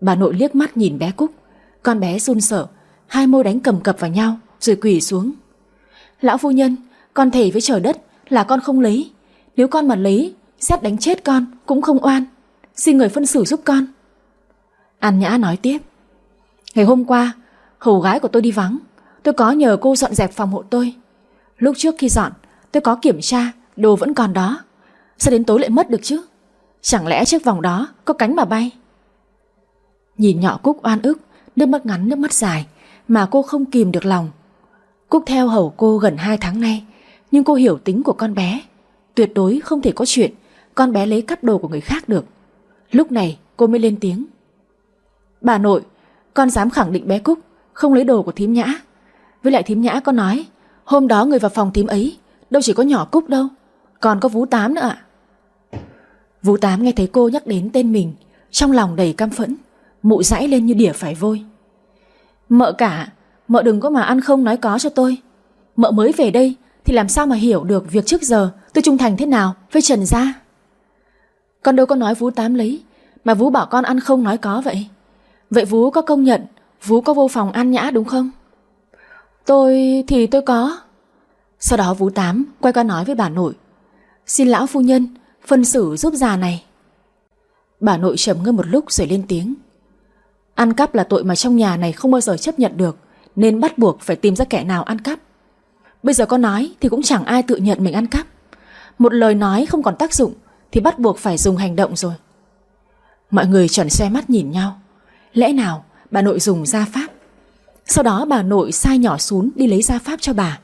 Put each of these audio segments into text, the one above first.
Bà nội liếc mắt nhìn bé Cúc. Con bé run sợ. Hai môi đánh cầm cập vào nhau, Rồi quỳ xuống. Lão phu nhân, Con thề với trời đất là con không lấy. Nếu con mà lấy, Xét đánh chết con cũng không oan. Xin người phân xử giúp con. An Nhã nói tiếp. Ngày hôm qua, Hầu gái của tôi đi vắng. Tôi có nhờ cô dọn dẹp phòng hộ tôi. Lúc trước khi dọn, Tôi có kiểm tra Đồ vẫn còn đó. Sao đến tối lại mất được chứ? Chẳng lẽ chiếc vòng đó có cánh mà bay? Nhìn nhỏ Cúc oan ức, Nước mắt ngắn, nước mắt dài, Mà cô không kìm được lòng. Cúc theo hầu cô gần 2 tháng nay, Nhưng cô hiểu tính của con bé. Tuyệt đối không thể có chuyện Con bé lấy cắp đồ của người khác được. Lúc này, cô mới lên tiếng. Bà nội, Con dám khẳng định bé Cúc Không lấy đồ của thím nhã. Với lại thím nhã có nói, Hôm đó người vào phòng thím ấy, Đâu chỉ có nhỏ Cúc đâu, Còn có vũ Tám nữa ạ. Vũ Tám nghe thấy cô nhắc đến tên mình, Trong lòng đầy căm phẫn. Mụ dãi lên như đỉa phải vôi. Mợ cả, Mợ đừng có mà ăn không nói có cho tôi. Mợ mới về đây Thì làm sao mà hiểu được việc trước giờ Tôi trung thành thế nào với Trần Gia? Con đâu có nói Vú Tám lấy, Mà Vú bảo con ăn không nói có vậy. Vậy Vú có công nhận, Vú có vô phòng ăn nhã đúng không? Tôi thì tôi có. Sau đó Vú Tám quay qua nói với bà nội, Xin lão phu nhân Phân xử giúp già này. Bà nội trầm ngâm một lúc rồi lên tiếng. Ăn cắp là tội mà trong nhà này không bao giờ chấp nhận được, Nên bắt buộc phải tìm ra kẻ nào ăn cắp. Bây giờ có nói thì cũng chẳng ai tự nhận mình ăn cắp. Một lời nói không còn tác dụng Thì bắt buộc phải dùng hành động rồi. Mọi người chuẩn xe mắt nhìn nhau. Lẽ nào bà nội dùng gia pháp? Sau đó bà nội sai nhỏ xuống đi lấy gia pháp cho bà.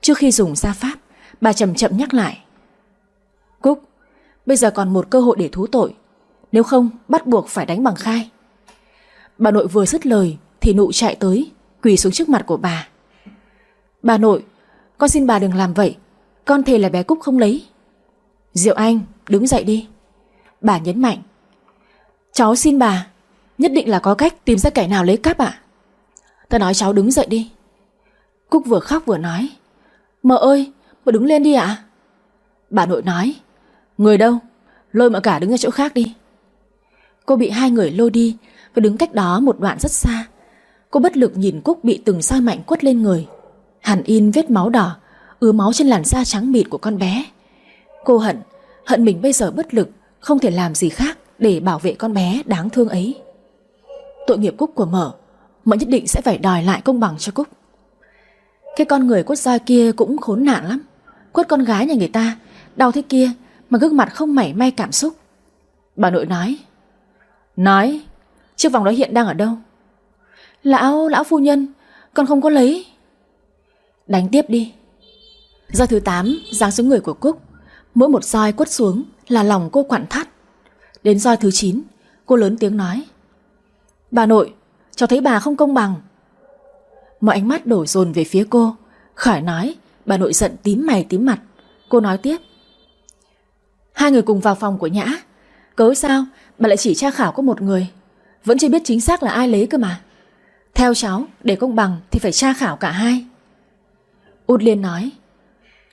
Trước khi dùng gia pháp, Bà chậm chậm nhắc lại. Cúc, Bây giờ còn một cơ hội để thú tội. Nếu không, bắt buộc phải đánh bằng khai. Bà nội vừa dứt lời Thì nụ chạy tới, Quỳ xuống trước mặt của bà. Bà nội, Con xin bà đừng làm vậy, Con thề là bé Cúc không lấy. Diệu Anh, đứng dậy đi. Bà nhấn mạnh, Cháu xin bà, Nhất định là có cách tìm ra kẻ nào lấy cắp ạ. Ta nói cháu đứng dậy đi. Cúc vừa khóc vừa nói, Mợ ơi, mợ đứng lên đi ạ. Bà nội nói, Người đâu, Lôi mợ cả đứng ở chỗ khác đi. Cô bị hai người lôi đi và đứng cách đó một đoạn rất xa. Cô bất lực nhìn Cúc bị từng soi mạnh quất lên người. Hẳn in vết máu đỏ, Ứa máu trên làn da trắng mịt của con bé. Cô hận Hận mình bây giờ bất lực, Không thể làm gì khác để bảo vệ con bé đáng thương ấy. Tội nghiệp Cúc của mở Mở nhất định sẽ phải đòi lại công bằng cho Cúc. Cái con người quất roi kia cũng khốn nạn lắm. Quất con gái nhà người ta, Đau thế kia Mà gương mặt không mảy may cảm xúc. Bà nội nói Nói Chiếc vòng đó hiện đang ở đâu? Lão, lão phu nhân Con không có lấy. Đánh tiếp đi. Roi thứ 8 giáng xuống người của Cúc Mỗi một roi quất xuống là lòng cô quặn thắt. Đến roi thứ 9 Cô lớn tiếng nói Bà nội, cháu thấy bà không công bằng. Mọi ánh mắt đổ dồn về phía cô Khỏi nói Bà nội giận tím mày tím mặt. Cô nói tiếp Hai người cùng vào phòng của Nhã. Cớ sao? Bà lại chỉ tra khảo có một người. Vẫn chưa biết chính xác là ai lấy cơ mà. Theo cháu, để công bằng Thì phải tra khảo cả hai. Út Liên nói,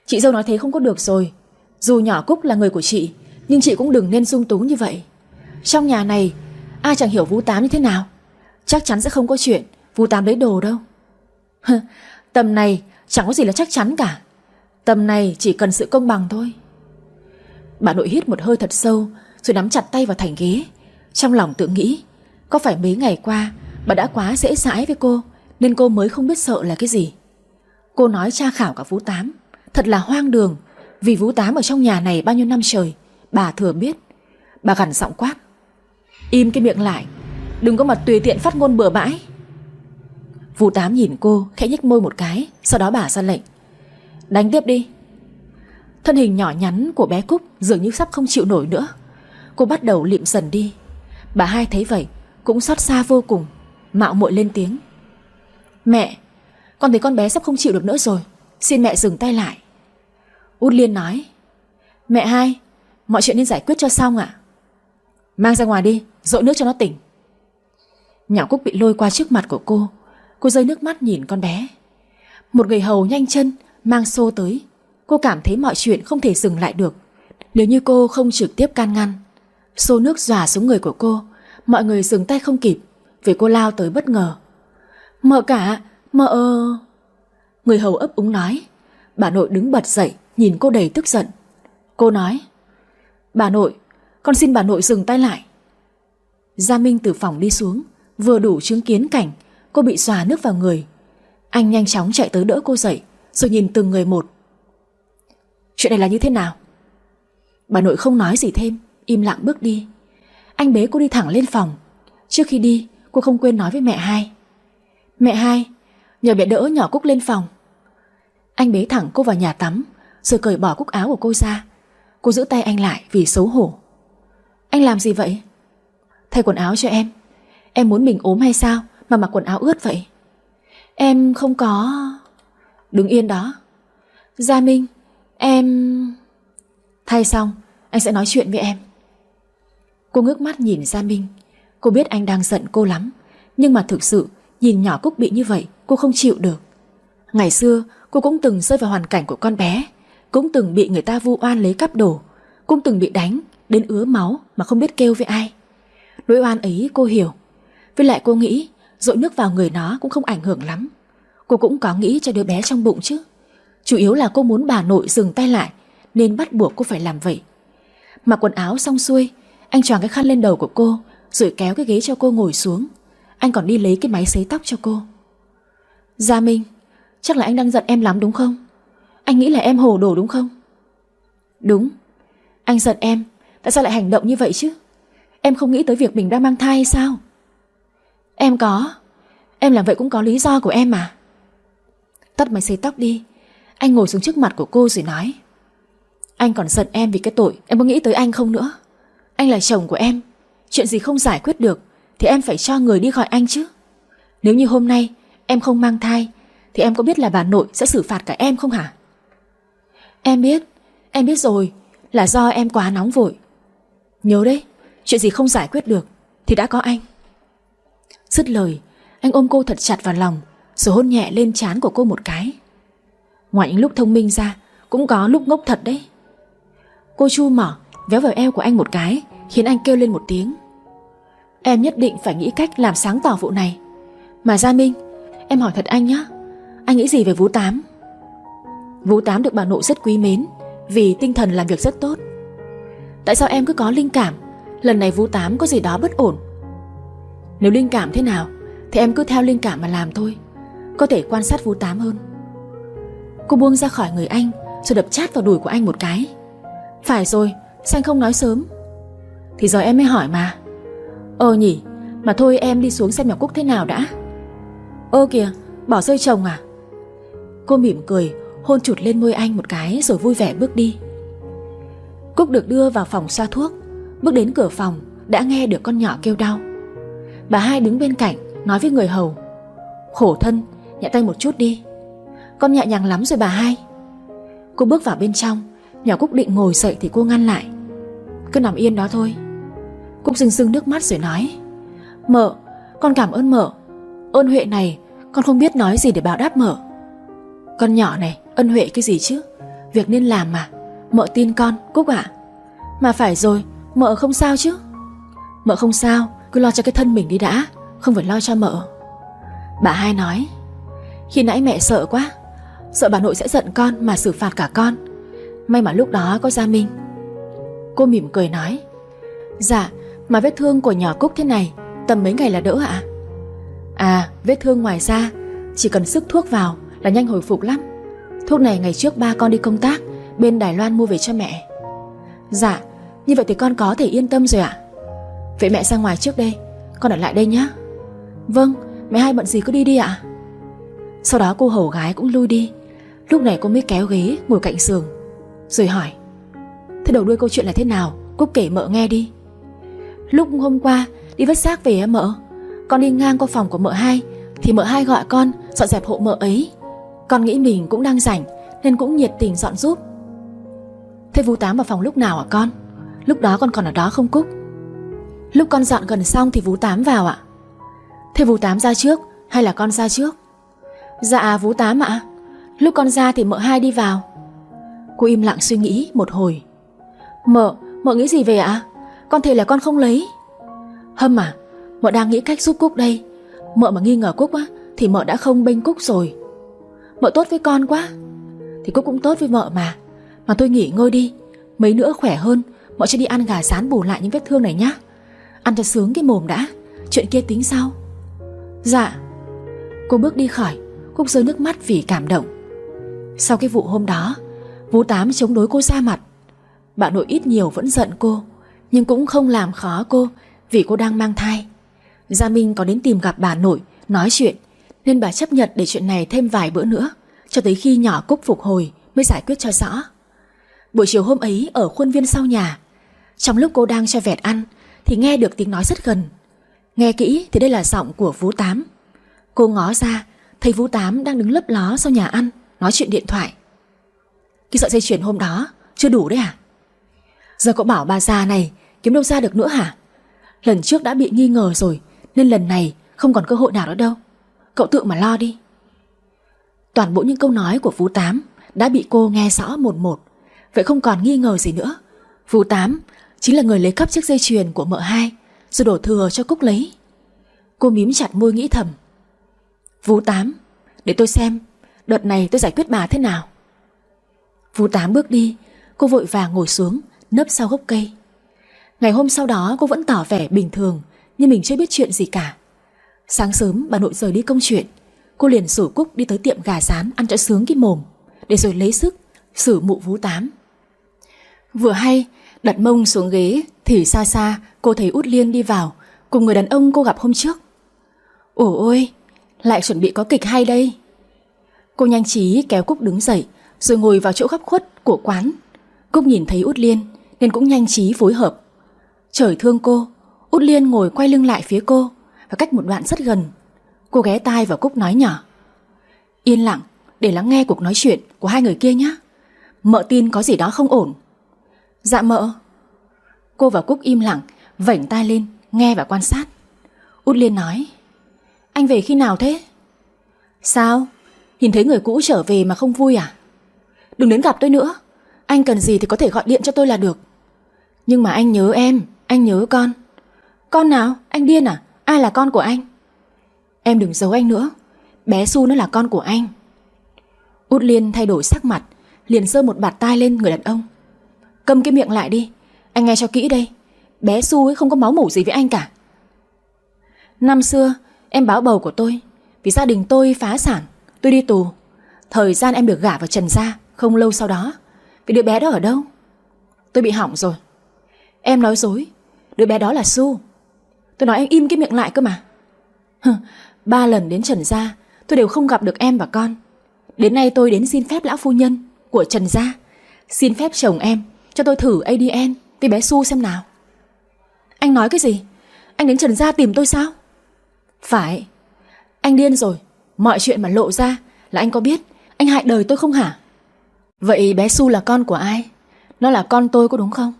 Chị dâu nói thế không có được rồi. Dù nhỏ Cúc là người của chị, Nhưng chị cũng đừng nên sung túng như vậy. Trong nhà này, Ai chẳng hiểu Vũ Tám như thế nào. Chắc chắn sẽ không có chuyện Vũ Tám lấy đồ đâu. Tầm này chẳng có gì là chắc chắn cả. Tầm này chỉ cần sự công bằng thôi. Bà nội hít một hơi thật sâu, Rồi nắm chặt tay vào thành ghế. Trong lòng tự nghĩ có phải mấy ngày qua Bà đã quá dễ dãi với cô, Nên cô mới không biết sợ là cái gì? Cô nói tra khảo cả Vũ Tám, Thật là hoang đường, Vì Vũ Tám ở trong nhà này bao nhiêu năm trời, Bà thừa biết. Bà gằn giọng quát, Im cái miệng lại, Đừng có mà tùy tiện phát ngôn bừa bãi. Vũ Tám nhìn cô, khẽ nhếch môi một cái, Sau đó bà ra lệnh, Đánh tiếp đi. Thân hình nhỏ nhắn của bé Cúc Dường như sắp không chịu nổi nữa. Cô bắt đầu liệm dần đi. Bà hai thấy vậy cũng xót xa vô cùng. Mạo muội lên tiếng. Mẹ, Con thấy con bé sắp không chịu được nữa rồi. Xin mẹ dừng tay lại. Út Liên nói. Mẹ hai, Mọi chuyện nên giải quyết cho xong ạ. Mang ra ngoài đi rội nước cho nó tỉnh. Nhỏ Cúc bị lôi qua trước mặt của cô. Cô rơi nước mắt nhìn con bé. Một người hầu nhanh chân, Mang xô tới. Cô cảm thấy mọi chuyện không thể dừng lại được. Nếu như cô không trực tiếp can ngăn, Xô nước dòa xuống người của cô Mọi người dừng tay không kịp Vì cô lao tới bất ngờ. Mợ cả, mợ... Người hầu ấp úng nói. Bà nội đứng bật dậy Nhìn cô đầy tức giận. Cô nói Bà nội, con xin bà nội dừng tay lại. Gia Minh từ phòng đi xuống Vừa đủ chứng kiến cảnh Cô bị xòa nước vào người. Anh nhanh chóng chạy tới đỡ cô dậy Rồi nhìn từng người một. Chuyện này là như thế nào? Bà nội không nói gì thêm Im lặng bước đi. Anh bế cô đi thẳng lên phòng. Trước khi đi, cô không quên nói với mẹ hai. Mẹ hai, Nhờ mẹ đỡ nhỏ Cúc lên phòng. Anh bế thẳng cô vào nhà tắm, Rồi cởi bỏ cúc áo của cô ra. Cô giữ tay anh lại vì xấu hổ. Anh làm gì vậy? Thay quần áo cho em. Em muốn mình ốm hay sao Mà mặc quần áo ướt vậy? Em không có. Đứng yên đó. Gia Minh, Em... Thay xong, anh sẽ nói chuyện với em. Cô ngước mắt nhìn Gia Minh. Cô biết anh đang giận cô lắm, Nhưng mà thực sự, Nhìn nhỏ Cúc bị như vậy, cô không chịu được. Ngày xưa, cô cũng từng rơi vào hoàn cảnh của con bé, Cũng từng bị người ta vu oan lấy cắp đồ, Cũng từng bị đánh, Đến ứa máu mà không biết kêu với ai. Nỗi oan ấy cô hiểu, Với lại cô nghĩ rội nước vào người nó cũng không ảnh hưởng lắm. Cô cũng có nghĩ cho đứa bé trong bụng chứ. Chủ yếu là cô muốn bà nội dừng tay lại, Nên bắt buộc cô phải làm vậy. Mặc quần áo xong xuôi anh choàng cái khăn lên đầu của cô, Rồi kéo cái ghế cho cô ngồi xuống. Anh còn đi lấy cái máy sấy tóc cho cô. Gia Minh, Chắc là anh đang giận em lắm đúng không? Anh nghĩ là em hồ đồ đúng không? Đúng. Anh giận em, Tại sao lại hành động như vậy chứ? Em không nghĩ tới việc mình đang mang thai hay sao? Em có. Em làm vậy cũng có lý do của em mà. Tắt máy sấy tóc đi. Anh ngồi xuống trước mặt của cô rồi nói. Anh còn giận em vì cái tội Em có nghĩ tới anh không nữa? Anh là chồng của em. Chuyện gì không giải quyết được, Thì em phải cho người đi gọi anh chứ. Nếu như hôm nay em không mang thai, Thì em có biết là bà nội sẽ xử phạt cả em không hả? Em biết. Em biết rồi, Là do em quá nóng vội. Nhớ đấy, Chuyện gì không giải quyết được, Thì đã có anh. Dứt lời, Anh ôm cô thật chặt vào lòng, Rồi hôn nhẹ lên trán của cô một cái. Ngoài những lúc thông minh ra, Cũng có lúc ngốc thật đấy. Cô chu mỏ véo vào eo của anh một cái Khiến anh kêu lên một tiếng. Em nhất định phải nghĩ cách làm sáng tỏ vụ này. Mà Gia Minh Em hỏi thật anh nhé Anh nghĩ gì về Vũ Tám? Vũ Tám được bà nội rất quý mến Vì tinh thần làm việc rất tốt. Tại sao em cứ có linh cảm? Lần này Vũ Tám có gì đó bất ổn. Nếu linh cảm thế nào Thì em cứ theo linh cảm mà làm thôi. Có thể quan sát Vũ Tám hơn. Cô buông ra khỏi người anh Rồi đập chát vào đùi của anh một cái. Phải rồi, sao anh không nói sớm? Thì giờ em mới hỏi mà. Ờ nhỉ, mà thôi em đi xuống xem nhỏ Cúc thế nào đã. Ơ kìa, bỏ rơi chồng à? Cô mỉm cười Hôn chụt lên môi anh một cái Rồi vui vẻ bước đi. Cúc được đưa vào phòng xoa thuốc Bước đến cửa phòng Đã nghe được con nhỏ kêu đau. Bà hai đứng bên cạnh Nói với người hầu. Khổ thân, nhẹ tay một chút đi. Con nhẹ nhàng lắm rồi bà hai. Cô bước vào bên trong Nhỏ Cúc định ngồi dậy thì cô ngăn lại. Cứ nằm yên đó thôi. Cũng rưng rưng nước mắt rồi nói Mợ, con cảm ơn mợ. Ơn huệ này Con không biết nói gì để báo đáp mợ. Con nhỏ này, ân huệ cái gì chứ? Việc nên làm mà. Mợ tin con, Cúc ạ. Mà phải rồi, mợ không sao chứ? Mợ không sao, cứ lo cho cái thân mình đi đã Không phải lo cho mợ. Bà hai nói Khi nãy mẹ sợ quá Sợ bà nội sẽ giận con mà xử phạt cả con. May mà lúc đó có Gia Minh. Cô mỉm cười nói Dạ mà vết thương của nhỏ Cúc thế này, Tầm mấy ngày là đỡ ạ? À vết thương ngoài da, Chỉ cần sức thuốc vào là nhanh hồi phục lắm. Thuốc này ngày trước ba con đi công tác, Bên Đài Loan mua về cho mẹ. Dạ Như vậy thì con có thể yên tâm rồi ạ. Vậy mẹ ra ngoài trước đây, Con ở lại đây nhé Vâng mẹ hai bận gì cứ đi đi ạ. Sau đó cô hầu gái cũng lui đi. Lúc này cô mới kéo ghế, ngồi cạnh giường, Rồi hỏi, Thế đầu đuôi câu chuyện là thế nào? Cúc kể mợ nghe đi. Lúc hôm qua đi vứt xác về mợ. Con đi ngang qua phòng của mợ hai Thì mợ hai gọi con dọn dẹp hộ mợ ấy. Con nghĩ mình cũng đang rảnh Nên cũng nhiệt tình dọn giúp. Thế Vũ Tám vào phòng lúc nào ạ con? Lúc đó con còn ở đó không Cúc? Lúc con dọn gần xong thì Vũ Tám vào ạ. Thế Vũ Tám ra trước Hay là con ra trước? Dạ Vũ Tám ạ. Lúc con ra thì mợ hai đi vào. Cô im lặng suy nghĩ một hồi. Mợ, mợ nghĩ gì về ạ? Con thề là con không lấy. Hâm à Mợ đang nghĩ cách giúp Cúc đây. Mợ mà nghi ngờ Cúc á, Thì mợ đã không bênh Cúc rồi. Mợ tốt với con quá. Thì Cúc cũng tốt với mợ mà. Mà tôi nghỉ ngơi đi. Mấy nữa khỏe hơn, Mợ sẽ đi ăn gà rán bù lại những vết thương này nhá. Ăn cho sướng cái mồm đã. Chuyện kia tính sau. Dạ. Cô bước đi khỏi. Cúc rơi nước mắt vì cảm động. Sau cái vụ hôm đó, Vũ Tám chống đối cô ra mặt. Bà nội ít nhiều vẫn giận cô. Nhưng cũng không làm khó cô, Vì cô đang mang thai. Gia Minh có đến tìm gặp bà nội, Nói chuyện, Nên bà chấp nhận để chuyện này thêm vài bữa nữa, Cho tới khi nhỏ Cúc phục hồi Mới giải quyết cho rõ. Buổi chiều hôm ấy ở khuôn viên sau nhà, Trong lúc cô đang cho vẹt ăn Thì nghe được tiếng nói rất gần. Nghe kỹ thì đây là giọng của Vũ Tám. Cô ngó ra, Thấy Vũ Tám đang đứng lấp ló sau nhà ăn, Nói chuyện điện thoại. Cái sợi dây chuyền hôm đó chưa đủ đấy à? Giờ cậu bảo bà già này, Kiếm đâu ra được nữa hả? Lần trước đã bị nghi ngờ rồi, Nên lần này không còn cơ hội nào nữa đâu. Cậu tự mà lo đi. Toàn bộ những câu nói của Phú Tám Đã bị cô nghe rõ một một. Vậy không còn nghi ngờ gì nữa. Phú Tám chính là người lấy cắp chiếc dây chuyền của mợ hai, Rồi đổ thừa cho Cúc lấy. Cô mím chặt môi nghĩ thầm. Phú Tám, Để tôi xem, Đợt này tôi giải quyết bà thế nào? Phú Tám bước đi, Cô vội vàng ngồi xuống. Nấp sau gốc cây. Ngày hôm sau đó, cô vẫn tỏ vẻ bình thường, nhưng mình chưa biết chuyện gì cả. Sáng sớm, bà nội rời đi công chuyện. Cô liền rủ Cúc đi tới tiệm gà rán Ăn cho sướng cái mồm, Để rồi lấy sức xử mụ vú Tám. Vừa hay, đặt mông xuống ghế, Thì xa xa, cô thấy Út Liên đi vào, Cùng người đàn ông cô gặp hôm trước. Ủa ôi, Lại chuẩn bị có kịch hay đây. Cô nhanh trí kéo Cúc đứng dậy, Rồi ngồi vào chỗ góc khuất của quán. Cúc nhìn thấy Út Liên nên cũng nhanh trí phối hợp. Trời thương cô, Út Liên ngồi quay lưng lại phía cô, Và cách một đoạn rất gần. Cô ghé tai vào Cúc nói nhỏ, Yên lặng, để lắng nghe cuộc nói chuyện của hai người kia nhé Mợ tin có gì đó không ổn. Dạ mợ. Cô và Cúc im lặng Vảnh tai lên, nghe và quan sát. Út Liên nói, Anh về khi nào thế? Sao? Nhìn thấy người cũ trở về mà không vui à? Đừng đến gặp tôi nữa. Anh cần gì thì có thể gọi điện cho tôi là được. Nhưng mà anh nhớ em, Anh nhớ con. Con nào? Anh điên à? Ai là con của anh? Em đừng giấu anh nữa. Bé Su nó là con của anh. Út Liên thay đổi sắc mặt, Liền giơ một bạt tai lên người đàn ông. Cầm cái miệng lại đi, Anh nghe cho kỹ đây. Bé Su ấy không có máu mủ gì với anh cả. Năm xưa, em báo bầu của tôi, Vì gia đình tôi phá sản, Tôi đi tù. Thời gian em được gả vào Trần Gia, Không lâu sau đó. Vì đứa bé đó ở đâu? Tôi bị hỏng rồi. Em nói dối. Đứa bé đó là Su. Tôi nói anh im cái miệng lại cơ mà. Ba lần đến Trần Gia, Tôi đều không gặp được em và con. Đến nay tôi đến xin phép lão phu nhân Của Trần Gia, Xin phép chồng em cho tôi thử ADN Với bé Su xem nào. Anh nói cái gì? Anh đến Trần Gia tìm tôi sao? Phải. Anh điên rồi. Mọi chuyện mà lộ ra là anh có biết Anh hại đời tôi không hả? Vậy bé Su là con của ai? Nó là con tôi có đúng không?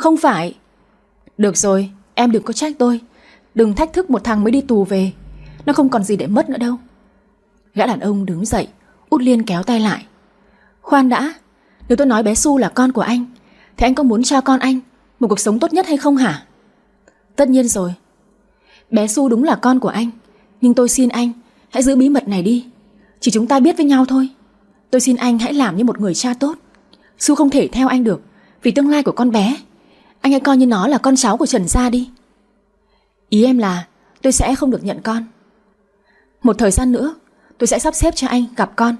Không phải. Được rồi, em đừng có trách tôi. Đừng thách thức một thằng mới đi tù về. Nó không còn gì để mất nữa đâu. Gã đàn ông đứng dậy, Út Liên kéo tay lại. Khoan đã, Nếu tôi nói bé Su là con của anh, Thì anh có muốn cho con anh Một cuộc sống tốt nhất hay không hả? Tất nhiên rồi. Bé Su đúng là con của anh, Nhưng tôi xin anh Hãy giữ bí mật này đi. Chỉ chúng ta biết với nhau thôi. Tôi xin anh hãy làm như một người cha tốt. Su không thể theo anh được Vì tương lai của con bé. Anh hãy coi như nó là con cháu của Trần Gia đi. Ý em là tôi sẽ không được nhận con. Một thời gian nữa, Tôi sẽ sắp xếp cho anh gặp con.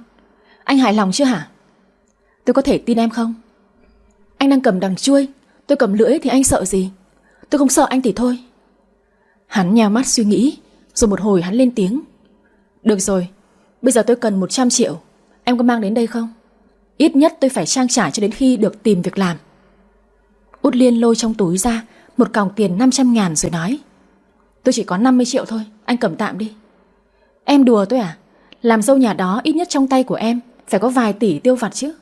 Anh hài lòng chưa hả? Tôi có thể tin em không? Anh đang cầm đằng chuôi Tôi cầm lưỡi thì anh sợ gì? Tôi không sợ anh thì thôi. Hắn nhào mắt suy nghĩ, Rồi một hồi hắn lên tiếng. Được rồi, Bây giờ tôi cần 100 triệu. Em có mang đến đây không? Ít nhất tôi phải trang trải cho đến khi được tìm việc làm. Út Liên lôi trong túi ra, Một còng tiền 500 ngàn rồi nói, Tôi chỉ có 50 triệu thôi, Anh cầm tạm đi. Em đùa tôi à? Làm dâu nhà đó ít nhất trong tay của em Phải có vài tỷ tiêu vặt chứ.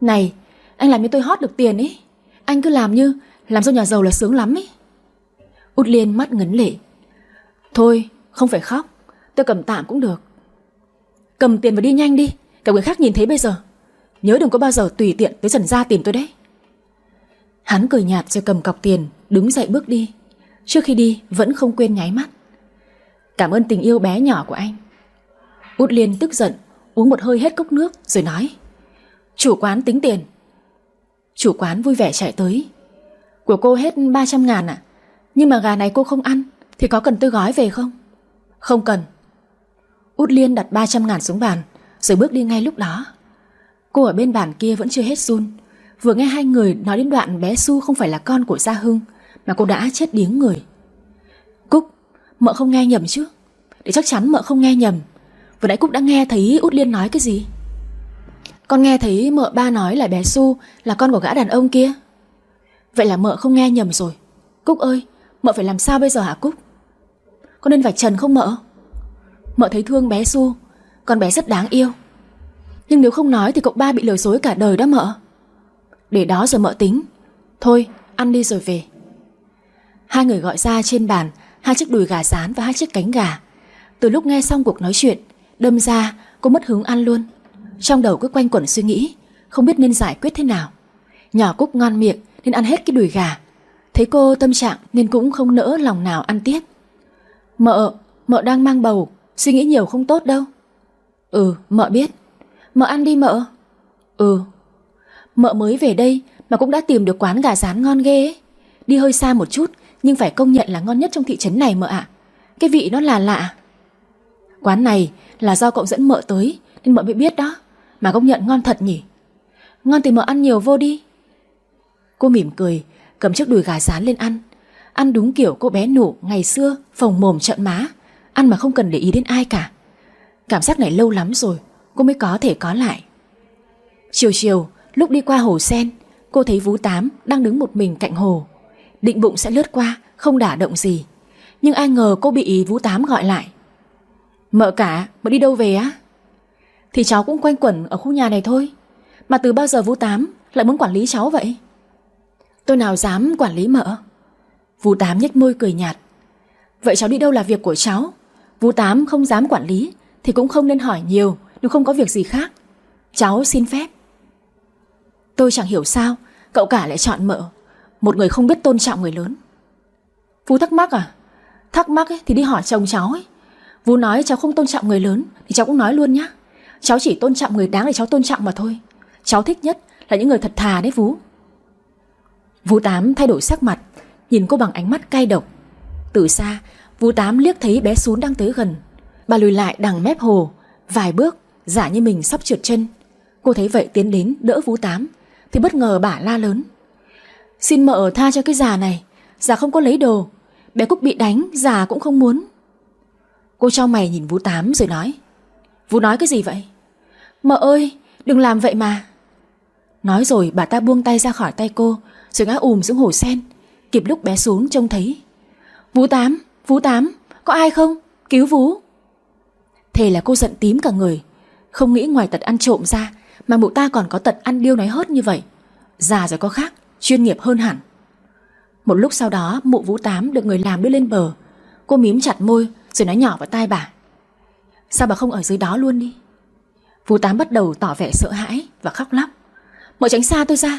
Này, Anh làm như tôi hót được tiền ấy Anh cứ làm như Làm dâu nhà giàu là sướng lắm ấy Út Liên mắt ngấn lệ. Thôi, không phải khóc, Tôi cầm tạm cũng được. Cầm tiền và đi nhanh đi, Cả người khác nhìn thấy bây giờ. Nhớ đừng có bao giờ tùy tiện tới dần ra tìm tôi đấy. Hắn cười nhạt rồi cầm cọc tiền, Đứng dậy bước đi. Trước khi đi, vẫn không quên nháy mắt. Cảm ơn tình yêu bé nhỏ của anh. Út Liên tức giận, Uống một hơi hết cốc nước rồi nói, Chủ quán tính tiền. Chủ quán vui vẻ chạy tới. Của cô hết 300 ngàn ạ, Nhưng mà gà này cô không ăn, Thì có cần tôi gói về không? Không cần. Út Liên đặt 300 ngàn xuống bàn, Rồi bước đi ngay lúc đó. Cô ở bên bàn kia vẫn chưa hết run. Vừa nghe hai người nói đến đoạn bé Su không phải là con của Gia Hưng, Mà cô đã chết điếng người. Cúc, Mợ không nghe nhầm chứ? Để chắc chắn mợ không nghe nhầm. Vừa nãy Cúc đã nghe thấy Út Liên nói cái gì? Con nghe thấy mợ ba nói là bé Su Là con của gã đàn ông kia. Vậy là mợ không nghe nhầm rồi. Cúc ơi, Mợ phải làm sao bây giờ hả Cúc? Con nên vạch trần không mợ? Mợ thấy thương bé Su Con bé rất đáng yêu. Nhưng nếu không nói thì cậu ba bị lừa dối cả đời đó mợ. Để đó rồi mợ tính. Thôi ăn đi rồi về. Hai người gọi ra trên bàn Hai chiếc đùi gà rán và hai chiếc cánh gà. Từ lúc nghe xong cuộc nói chuyện Đâm ra cô mất hứng ăn luôn. Trong đầu cứ quanh quẩn suy nghĩ Không biết nên giải quyết thế nào. Nhỏ Cúc ngon miệng nên ăn hết cái đùi gà. Thấy cô tâm trạng nên cũng không nỡ lòng nào ăn tiếp. Mợ, mợ đang mang bầu Suy nghĩ nhiều không tốt đâu. Ừ, mợ biết. Mợ ăn đi mợ. Ừ Mợ mới về đây mà cũng đã tìm được quán gà rán ngon ghê ấy. Đi hơi xa một chút, Nhưng phải công nhận là ngon nhất trong thị trấn này mợ ạ. Cái vị nó là lạ. Quán này là do cậu dẫn mợ tới, Nên mợ mới biết đó. Mà công nhận ngon thật nhỉ? Ngon thì mợ ăn nhiều vô đi. Cô mỉm cười, Cầm chiếc đùi gà rán lên ăn. Ăn đúng kiểu cô bé nụ ngày xưa, Phồng mồm trận má. Ăn mà không cần để ý đến ai cả. Cảm giác này lâu lắm rồi, Cô mới có thể có lại. Chiều chiều lúc đi qua hồ sen Cô thấy Vú Tám đang đứng một mình cạnh hồ. Định bụng sẽ lướt qua Không đả động gì. Nhưng ai ngờ cô bị Vú Tám gọi lại. Mợ cả, mợ đi đâu về á? Thì cháu cũng quanh quẩn ở khu nhà này thôi. Mà từ bao giờ Vũ Tám lại muốn quản lý cháu vậy? Tôi nào dám quản lý mợ. Vũ Tám nhếch môi cười nhạt. Vậy cháu đi đâu là việc của cháu? Vũ Tám không dám quản lý Thì cũng không nên hỏi nhiều Nếu không có việc gì khác. Cháu xin phép. Tôi chẳng hiểu sao Cậu cả lại chọn mợ Một người không biết tôn trọng người lớn. Phú thắc mắc à? Thắc mắc ấy, thì đi hỏi chồng cháu ấy. Vũ nói cháu không tôn trọng người lớn Thì cháu cũng nói luôn nhá. Cháu chỉ tôn trọng người đáng để cháu tôn trọng mà thôi. Cháu thích nhất là những người thật thà đấy Vũ Vũ Tám thay đổi sắc mặt Nhìn cô bằng ánh mắt cay độc. Từ xa Vũ Tám liếc thấy bé Sún đang tới gần. Bà lùi lại đằng mép hồ Vài bước giả như mình sắp trượt chân. Cô thấy vậy tiến đến đỡ Vũ Tám. Thì bất ngờ bà la lớn. Xin mợ tha cho cái già này Già không có lấy đồ Bé Cúc bị đánh già cũng không muốn. Cô cho mày nhìn Vũ Tám rồi nói Vũ nói cái gì vậy? Mợ ơi đừng làm vậy mà. Nói rồi bà ta buông tay ra khỏi tay cô Rồi ngã ùm xuống hồ sen Kịp lúc bé xuống trông thấy. Vũ Tám, Vũ Tám, có ai không? Cứu Vũ. Thế là cô giận tím cả người Không nghĩ ngoài tật ăn trộm ra mà mụ ta còn có tật ăn điêu nói hớt như vậy. Già rồi có khác, Chuyên nghiệp hơn hẳn. Một lúc sau đó, mụ Vũ Tám được người làm đưa lên bờ. Cô mím chặt môi, rồi nói nhỏ vào tai bà. Sao bà không ở dưới đó luôn đi? Vũ Tám bắt đầu tỏ vẻ sợ hãi Và khóc lóc. Mợ tránh xa tôi ra.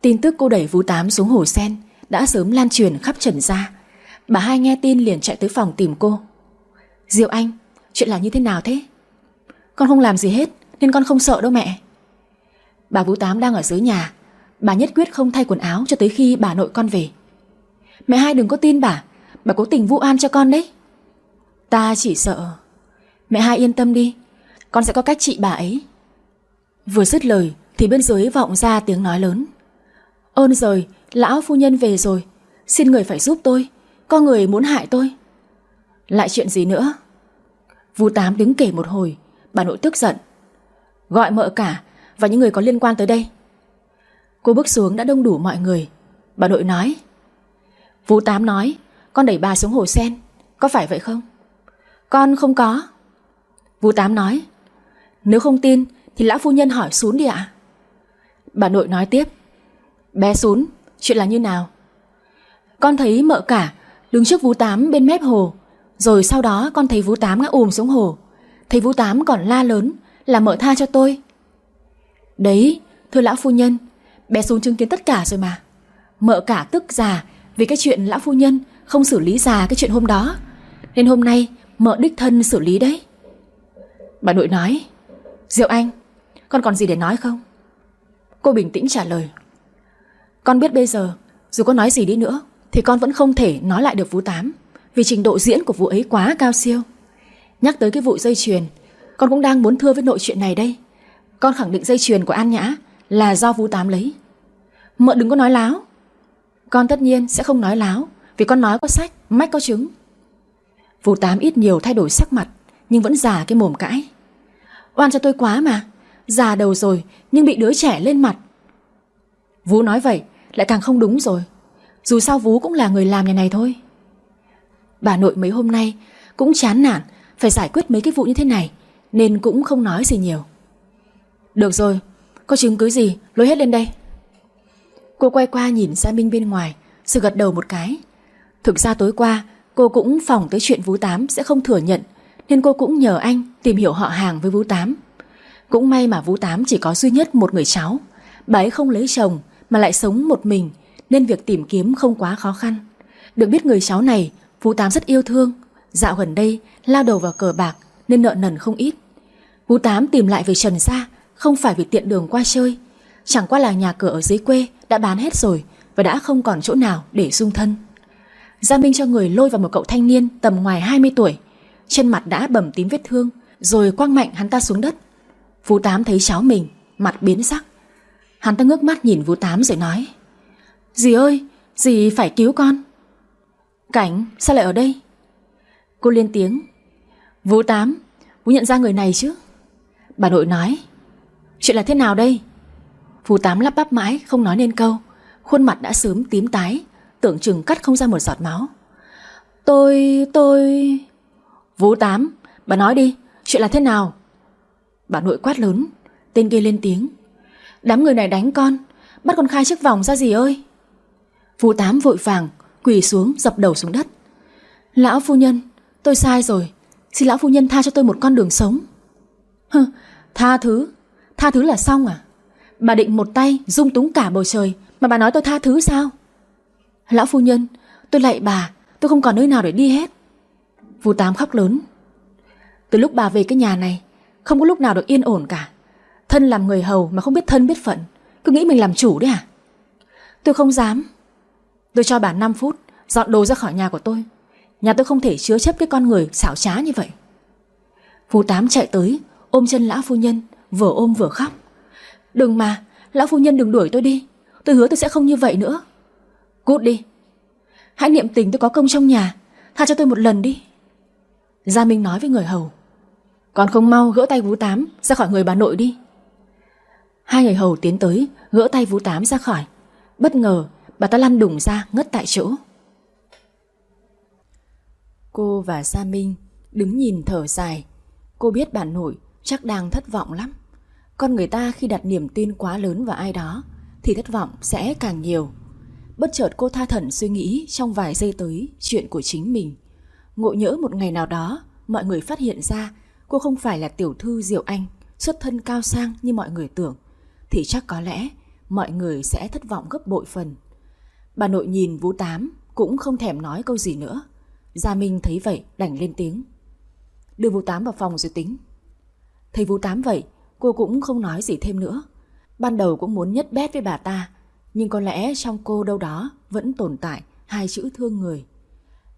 Tin tức cô đẩy Vũ Tám xuống hồ sen Đã sớm lan truyền khắp trần gia. Bà hai nghe tin liền chạy tới phòng tìm cô. Diệu Anh, Chuyện là như thế nào thế? Con không làm gì hết nên con không sợ đâu mẹ. Bà Vũ Tám đang ở dưới nhà. Bà nhất quyết không thay quần áo cho tới khi bà nội con về. Mẹ hai đừng có tin bà. Bà cố tình vu an cho con đấy. Ta chỉ sợ. Mẹ hai yên tâm đi. Con sẽ có cách trị bà ấy. Vừa dứt lời, thì bên dưới vọng ra tiếng nói lớn. Ơn rồi Lão phu nhân về rồi. Xin người phải giúp tôi. Có người muốn hại tôi. Lại chuyện gì nữa? Vu Tám đứng kể một hồi. Bà nội tức giận. Gọi mợ cả và những người có liên quan tới đây. Cô bước xuống đã đông đủ mọi người. Bà nội nói, Vũ Tám nói, Con đẩy bà xuống hồ sen, Có phải vậy không? Con không có. Vũ Tám nói, Nếu không tin thì lão phu nhân hỏi xuống đi ạ. Bà nội nói tiếp, Bé xuống Chuyện là như nào? Con thấy mợ cả Đứng trước Vũ Tám bên mép hồ, Rồi sau đó con thấy Vũ Tám ngã ùm xuống hồ. Thấy Vũ Tám còn la lớn là mở tha cho tôi. Đấy, thưa lão phu nhân, Bé xuống chứng kiến tất cả rồi mà. Mợ cả tức già Vì cái chuyện lão phu nhân Không xử lý già cái chuyện hôm đó. Nên hôm nay mợ đích thân xử lý đấy. Bà nội nói, Diệu Anh, Con còn gì để nói không? Cô bình tĩnh trả lời, Con biết bây giờ Dù có nói gì đi nữa Thì con vẫn không thể nói lại được Vũ Tám Vì trình độ diễn của vụ ấy quá cao siêu. Nhắc tới cái vụ dây chuyền con cũng đang muốn thưa với nội chuyện này đây. Con khẳng định dây chuyền của An Nhã Là do Vũ Tám lấy. Mợ đừng có nói láo. Con tất nhiên sẽ không nói láo Vì con nói có sách, mách có chứng. Vũ Tám ít nhiều thay đổi sắc mặt Nhưng vẫn già cái mồm cãi. Oan cho tôi quá mà Già đầu rồi nhưng bị đứa trẻ lên mặt. Vũ nói vậy Lại càng không đúng rồi Dù sao Vũ cũng là người làm nhà này thôi. Bà nội mấy hôm nay Cũng chán nản Phải giải quyết mấy cái vụ như thế này nên cũng không nói gì nhiều. Được rồi, Có chứng cứ gì, lôi hết lên đây. Cô quay qua nhìn Gia Minh bên ngoài, Sự gật đầu một cái. Thực ra tối qua, cô cũng phòng tới chuyện Vũ Tám sẽ không thừa nhận, Nên cô cũng nhờ anh tìm hiểu họ hàng với Vũ Tám. Cũng may mà Vũ Tám chỉ có duy nhất một người cháu. Bà ấy không lấy chồng, mà lại sống một mình, Nên việc tìm kiếm không quá khó khăn. Được biết người cháu này, Vũ Tám rất yêu thương. Dạo gần đây, lao đầu vào cờ bạc nên nợ nần không ít. Vũ Tám tìm lại về Trần Gia Không phải vì tiện đường qua chơi. Chẳng qua là nhà cửa ở dưới quê đã bán hết rồi Và đã không còn chỗ nào để dung thân. Gia Minh cho người lôi vào một cậu thanh niên Tầm ngoài 20 tuổi. Trên mặt đã bầm tím vết thương Rồi quăng mạnh hắn ta xuống đất. Vũ Tám thấy cháu mình Mặt biến sắc. Hắn ta ngước mắt nhìn Vũ Tám rồi nói Dì ơi, dì phải cứu con. Cảnh, sao lại ở đây? Cô lên tiếng Vũ Tám, Vũ nhận ra người này chứ? Bà nội nói Chuyện là thế nào đây? Vũ Tám lắp bắp mãi không nói nên câu. Khuôn mặt đã sớm tím tái Tưởng chừng cắt không ra một giọt máu. Tôi... tôi... Vũ Tám, bà nói đi Chuyện là thế nào? Bà nội quát lớn Tên kia lên tiếng. Đám người này đánh con Bắt con khai chiếc vòng ra gì ơi? Vũ Tám vội vàng Quỳ xuống dập đầu xuống đất. Lão phu nhân Tôi sai rồi Xin lão phu nhân tha cho tôi một con đường sống. Hừ, Tha thứ. Tha thứ là xong à? Bà định một tay dung túng cả bầu trời Mà bà nói tôi tha thứ sao? Lão phu nhân Tôi lạy bà Tôi không còn nơi nào để đi hết. Vũ Tám khóc lớn. Từ lúc bà về cái nhà này Không có lúc nào được yên ổn cả. Thân làm người hầu mà không biết thân biết phận Cứ nghĩ mình làm chủ đấy à? Tôi không dám. Tôi cho bà 5 phút Dọn đồ ra khỏi nhà của tôi. Nhà tôi không thể chứa chấp cái con người xảo trá như vậy. Phú Tám chạy tới Ôm chân lão phu nhân Vừa ôm vừa khóc. Đừng mà, lão phu nhân đừng đuổi tôi đi. Tôi hứa tôi sẽ không như vậy nữa. Cút đi. Hãy niệm tình tôi có công trong nhà. Tha cho tôi một lần đi. Gia Minh nói với người hầu. Còn không mau gỡ tay Vũ Tám ra khỏi người bà nội đi. Hai người hầu tiến tới Gỡ tay Vũ Tám ra khỏi. Bất ngờ bà ta lăn đùng ra ngất tại chỗ. Cô và Gia Minh đứng nhìn thở dài. Cô biết bà nội chắc đang thất vọng lắm. Con người ta khi đặt niềm tin quá lớn vào ai đó Thì thất vọng sẽ càng nhiều. Bất chợt cô tha thẩn suy nghĩ Trong vài giây tới chuyện của chính mình. Ngộ nhỡ một ngày nào đó, Mọi người phát hiện ra Cô không phải là tiểu thư Diệu Anh, Xuất thân cao sang như mọi người tưởng, Thì chắc có lẽ Mọi người sẽ thất vọng gấp bội phần. Bà nội nhìn Vũ Tám Cũng không thèm nói câu gì nữa. Gia Minh thấy vậy, đành lên tiếng. Đưa Vũ Tám vào phòng rồi tính. Thấy Vũ Tám vậy, Cô cũng không nói gì thêm nữa. Ban đầu cũng muốn nhất bét với bà ta, Nhưng có lẽ trong cô đâu đó Vẫn tồn tại hai chữ thương người.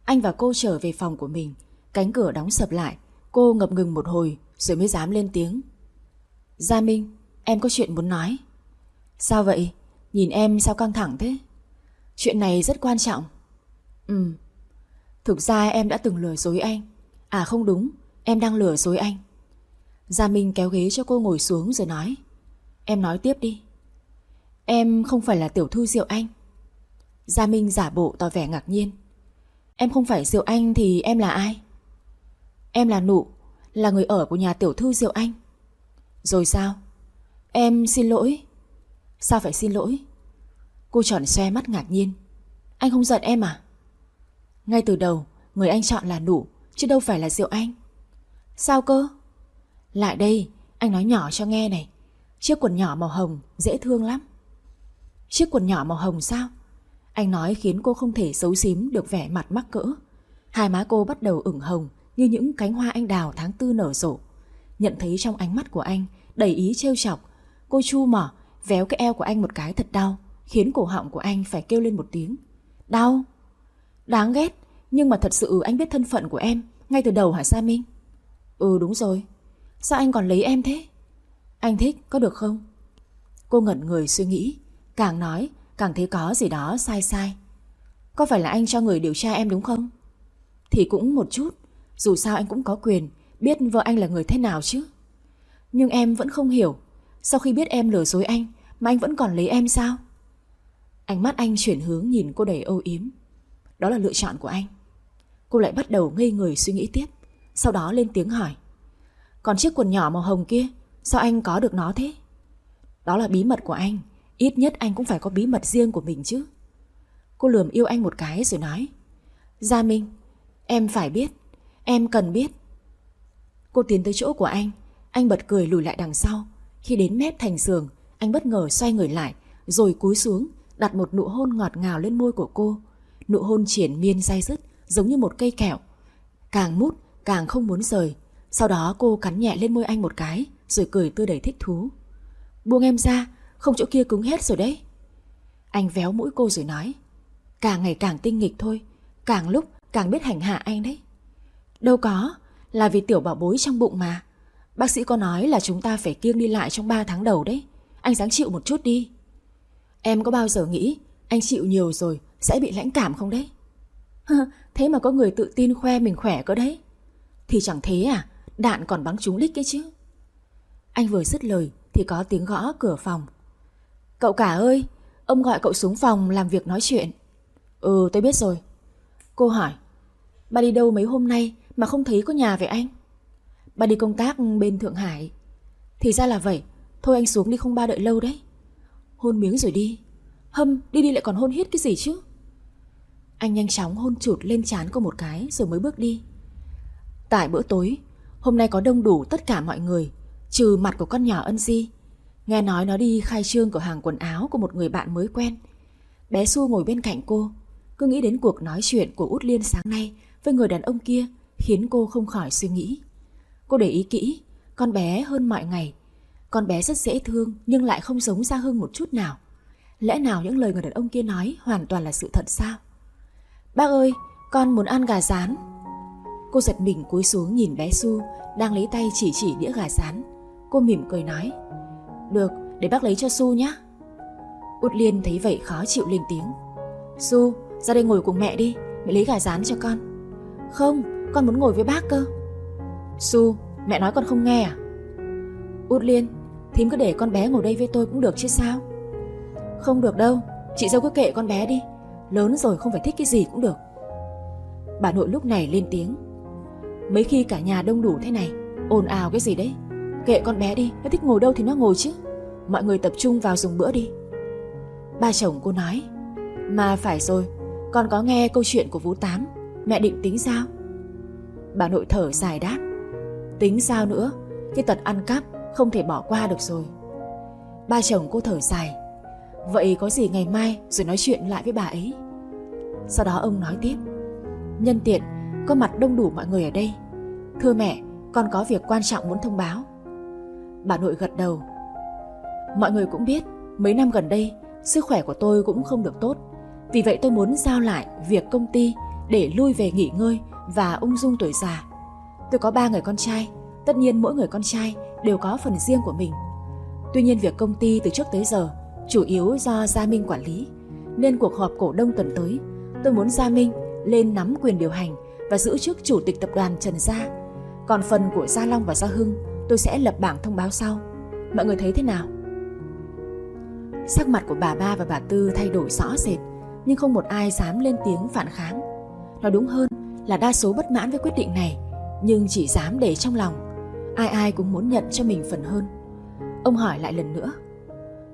Anh và cô trở về phòng của mình, Cánh cửa đóng sập lại, Cô ngập ngừng một hồi Rồi mới dám lên tiếng. Gia Minh, em có chuyện muốn nói. Sao vậy? Nhìn em sao căng thẳng thế? Chuyện này rất quan trọng. Ừ Thực ra em đã từng lừa dối anh. À không đúng. Em đang lừa dối anh. Gia Minh kéo ghế cho cô ngồi xuống rồi nói. Em nói tiếp đi. Em không phải là tiểu thư Diệu Anh. Gia Minh giả bộ tỏ vẻ ngạc nhiên. Em không phải Diệu Anh thì em là ai? Em là Nụ, Là người ở của nhà tiểu thư Diệu Anh. Rồi sao? Em xin lỗi. Sao phải xin lỗi? Cô tròn xoe mắt ngạc nhiên. Anh không giận em à? Ngay từ đầu Người anh chọn là Nụ Chứ đâu phải là Diệu Anh Sao cơ? Lại đây, anh nói nhỏ cho nghe này. Chiếc quần nhỏ màu hồng dễ thương lắm. Chiếc quần nhỏ màu hồng sao? Anh nói khiến cô không thể xấu xím được vẻ mặt mắc cỡ. Hai má cô bắt đầu ửng hồng như những cánh hoa anh đào tháng tư nở rộ. Nhận thấy trong ánh mắt của anh đầy ý trêu chọc, cô chu mỏ véo cái eo của anh một cái thật đau, khiến cổ họng của anh phải kêu lên một tiếng. Đau? Đáng ghét, nhưng mà thật sự anh biết thân phận của em ngay từ đầu hả Sa Minh? Ừ đúng rồi. Sao anh còn lấy em thế? Anh thích, có được không? Cô ngẩn người suy nghĩ, càng nói càng thấy có gì đó sai sai. Có phải là anh cho người điều tra em đúng không? Thì cũng một chút, dù sao anh cũng có quyền biết vợ anh là người thế nào chứ. Nhưng em vẫn không hiểu, sau khi biết em lừa dối anh mà anh vẫn còn lấy em sao? Ánh mắt anh chuyển hướng nhìn cô đầy âu yếm. Đó là lựa chọn của anh. Cô lại bắt đầu ngây người suy nghĩ tiếp, sau đó lên tiếng hỏi. Còn chiếc quần nhỏ màu hồng kia, sao anh có được nó thế? Đó là bí mật của anh, ít nhất anh cũng phải có bí mật riêng của mình chứ. Cô lườm yêu anh một cái rồi nói. Gia Minh, em phải biết, em cần biết. Cô tiến tới chỗ của anh, anh bật cười lùi lại đằng sau. Khi đến mép thành giường, anh bất ngờ xoay người lại, rồi cúi xuống, đặt một nụ hôn ngọt ngào lên môi của cô. Nụ hôn triển miên dai dứt, giống như một cây kẹo. Càng mút, càng không muốn rời. Sau đó cô cắn nhẹ lên môi anh một cái, rồi cười tươi đầy thích thú. Buông em ra, không chỗ kia cứng hết rồi đấy. Anh véo mũi cô rồi nói. Càng ngày càng tinh nghịch thôi, càng lúc càng biết hành hạ anh đấy. Đâu có, là vì tiểu bảo bối trong bụng mà. Bác sĩ có nói là chúng ta phải kiêng đi lại trong 3 tháng đầu đấy. Anh dáng chịu một chút đi. Em có bao giờ nghĩ anh chịu nhiều rồi sẽ bị lãnh cảm không đấy? thế mà có người tự tin khoe mình khỏe cơ đấy. Thì chẳng thế à, đạn còn bắn trúng đích cái chứ. Anh vừa dứt lời thì có tiếng gõ cửa phòng. Cậu cả ơi, ông gọi cậu xuống phòng làm việc nói chuyện. Ừ, tôi biết rồi. Cô hỏi, bà đi đâu mấy hôm nay mà không thấy có nhà vậy anh? Bà đi công tác bên Thượng Hải. Thì ra là vậy, thôi anh xuống đi không ba đợi lâu đấy. Hôn miếng rồi đi. Hâm, đi đi lại còn hôn hết cái gì chứ? Anh nhanh chóng hôn chụt lên trán cô một cái rồi mới bước đi. Tại bữa tối, hôm nay có đông đủ tất cả mọi người, trừ mặt của con nhỏ ân di. Nghe nói nó đi khai trương cửa hàng quần áo của một người bạn mới quen. Bé Su ngồi bên cạnh cô, cứ nghĩ đến cuộc nói chuyện của Út Liên sáng nay với người đàn ông kia khiến cô không khỏi suy nghĩ. Cô để ý kỹ, con bé hơn mọi ngày. Con bé rất dễ thương nhưng lại không giống Gia Hưng một chút nào. Lẽ nào những lời người đàn ông kia nói hoàn toàn là sự thật sao? Bác ơi, con muốn ăn gà rán. Cô giật mình cúi xuống nhìn bé Su đang lấy tay chỉ chỉ đĩa gà rán. Cô mỉm cười nói. Được, để bác lấy cho Su nhé. Út Liên thấy vậy khó chịu lên tiếng. Su, ra đây ngồi cùng mẹ đi, mẹ lấy gà rán cho con. Không, con muốn ngồi với bác cơ. Su, mẹ nói con không nghe à? Út Liên, thím cứ để con bé ngồi đây với tôi cũng được chứ sao? Không được đâu, chị dâu cứ kệ con bé đi. Lớn rồi không phải thích cái gì cũng được. Bà nội lúc này lên tiếng. Mấy khi cả nhà đông đủ thế này, ồn ào cái gì đấy? Kệ con bé đi, nó thích ngồi đâu thì nó ngồi chứ. Mọi người tập trung vào dùng bữa đi. Ba chồng cô nói. Mà phải rồi, con có nghe câu chuyện của Vũ Tám, mẹ định tính sao? Bà nội thở dài đáp. Tính sao nữa, cái tật ăn cắp không thể bỏ qua được rồi. Ba chồng cô thở dài. Vậy có gì ngày mai rồi nói chuyện lại với bà ấy. Sau đó ông nói tiếp. Nhân tiện, có mặt đông đủ mọi người ở đây. Thưa mẹ, con có việc quan trọng muốn thông báo. Bà nội gật đầu. Mọi người cũng biết, mấy năm gần đây, sức khỏe của tôi cũng không được tốt. Vì vậy tôi muốn giao lại việc công ty để lui về nghỉ ngơi và ung dung tuổi già. Tôi có ba người con trai, tất nhiên mỗi người con trai đều có phần riêng của mình. Tuy nhiên việc công ty từ trước tới giờ chủ yếu do Gia Minh quản lý, nên cuộc họp cổ đông tuần tới, tôi muốn Gia Minh lên nắm quyền điều hành và giữ chức chủ tịch tập đoàn Trần Gia. Còn phần của Gia Long và Gia Hưng, tôi sẽ lập bảng thông báo sau. Mọi người thấy thế nào? Sắc mặt của bà ba và bà Tư thay đổi rõ rệt, nhưng không một ai dám lên tiếng phản kháng. Nói đúng hơn là đa số bất mãn với quyết định này, nhưng chỉ dám để trong lòng. Ai ai cũng muốn nhận cho mình phần hơn. Ông hỏi lại lần nữa.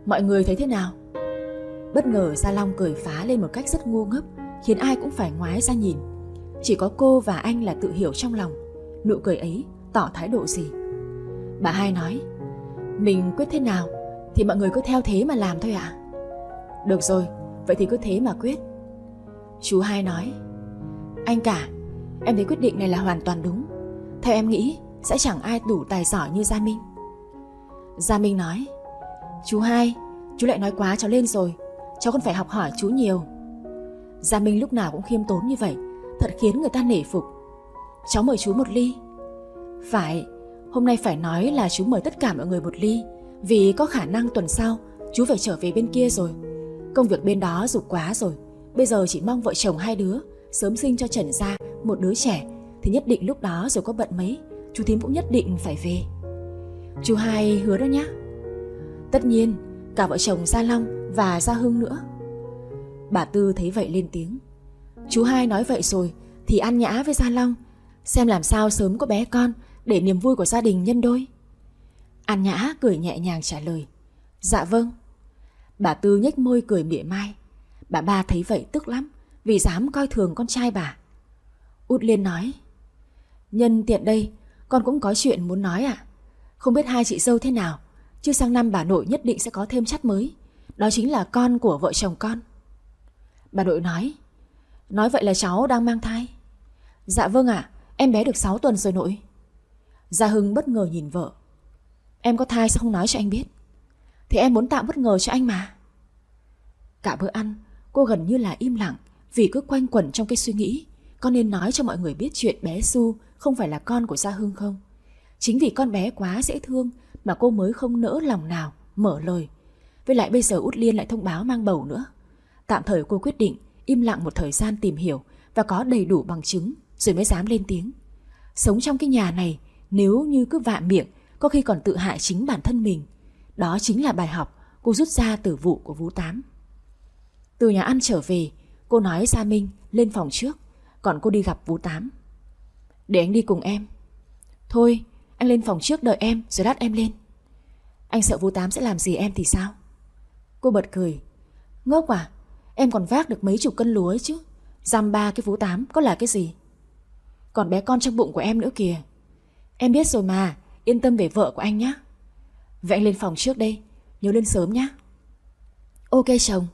Mọi người thấy thế nào? Bất ngờ Gia Long cười phá lên một cách rất ngu ngốc, khiến ai cũng phải ngoái ra nhìn. Chỉ có cô và anh là tự hiểu trong lòng, nụ cười ấy tỏ thái độ gì. Bà hai nói, mình quyết thế nào thì mọi người cứ theo thế mà làm thôi ạ. À? Được rồi, vậy thì cứ thế mà quyết, Chú hai nói Anh cả Em thấy quyết định này là hoàn toàn đúng Theo em nghĩ sẽ chẳng ai đủ tài giỏi như Gia Minh Gia Minh nói Chú hai, Chú lại nói quá cháu lên rồi. Cháu còn phải học hỏi chú nhiều. Gia Minh lúc nào cũng khiêm tốn như vậy, Thật khiến người ta nể phục. Cháu mời chú một ly. Phải, Hôm nay phải nói là chú mời tất cả mọi người một ly, Vì có khả năng tuần sau Chú phải trở về bên kia rồi. Công việc bên đó dục quá rồi, Bây giờ chỉ mong vợ chồng hai đứa Sớm sinh cho Trần ra một đứa trẻ, Thì nhất định lúc đó rồi có bận mấy, Chú thím cũng nhất định phải về. Chú hai hứa đó nhá. Tất nhiên, cả vợ chồng Gia Long và Gia Hưng nữa. Bà Tư thấy vậy lên tiếng. Chú hai nói vậy rồi Thì ăn nhã với Gia Long, Xem làm sao sớm có bé con Để niềm vui của gia đình nhân đôi. An Nhã cười nhẹ nhàng trả lời. Dạ vâng. Bà Tư nhếch môi cười mỉa mai. Bà ba thấy vậy tức lắm, Vì dám coi thường con trai bà. Út Liên nói. Nhân tiện đây, Con cũng có chuyện muốn nói ạ. Không biết hai chị dâu thế nào Chứ sang năm bà nội nhất định sẽ có thêm chắt mới. Đó chính là con của vợ chồng con. Bà nội nói Nói vậy là cháu đang mang thai. Dạ vâng ạ, Em bé được 6 tuần rồi nội. Gia Hưng bất ngờ nhìn vợ. Em có thai sao không nói cho anh biết? Thì em muốn tạo bất ngờ cho anh mà. Cả bữa ăn, Cô gần như là im lặng Vì cứ quanh quẩn trong cái suy nghĩ Con nên nói cho mọi người biết chuyện bé Su Không phải là con của Gia Hưng không? Chính vì con bé quá dễ thương mà cô mới không nỡ lòng nào, Mở lời. Với lại bây giờ Út Liên lại thông báo mang bầu nữa. Tạm thời cô quyết định Im lặng một thời gian tìm hiểu Và có đầy đủ bằng chứng Rồi mới dám lên tiếng. Sống trong cái nhà này, Nếu như cứ vạ miệng, Có khi còn tự hại chính bản thân mình. Đó chính là bài học cô rút ra từ vụ của Vũ Tám. Từ nhà ăn trở về, Cô nói Gia Minh lên phòng trước, Còn cô đi gặp Vũ Tám. Để anh đi cùng em. Thôi anh lên phòng trước đợi em, Rồi đắt em lên. Anh sợ Vũ Tám sẽ làm gì em thì sao? Cô bật cười. Ngốc à Em còn vác được mấy chục cân lúa ấy chứ. Giam ba cái Vũ Tám có là cái gì? Còn bé con trong bụng của em nữa kìa. Em biết rồi mà, Yên tâm về vợ của anh nhé Vậy anh lên phòng trước đây, Nhớ lên sớm nhé Ok chồng.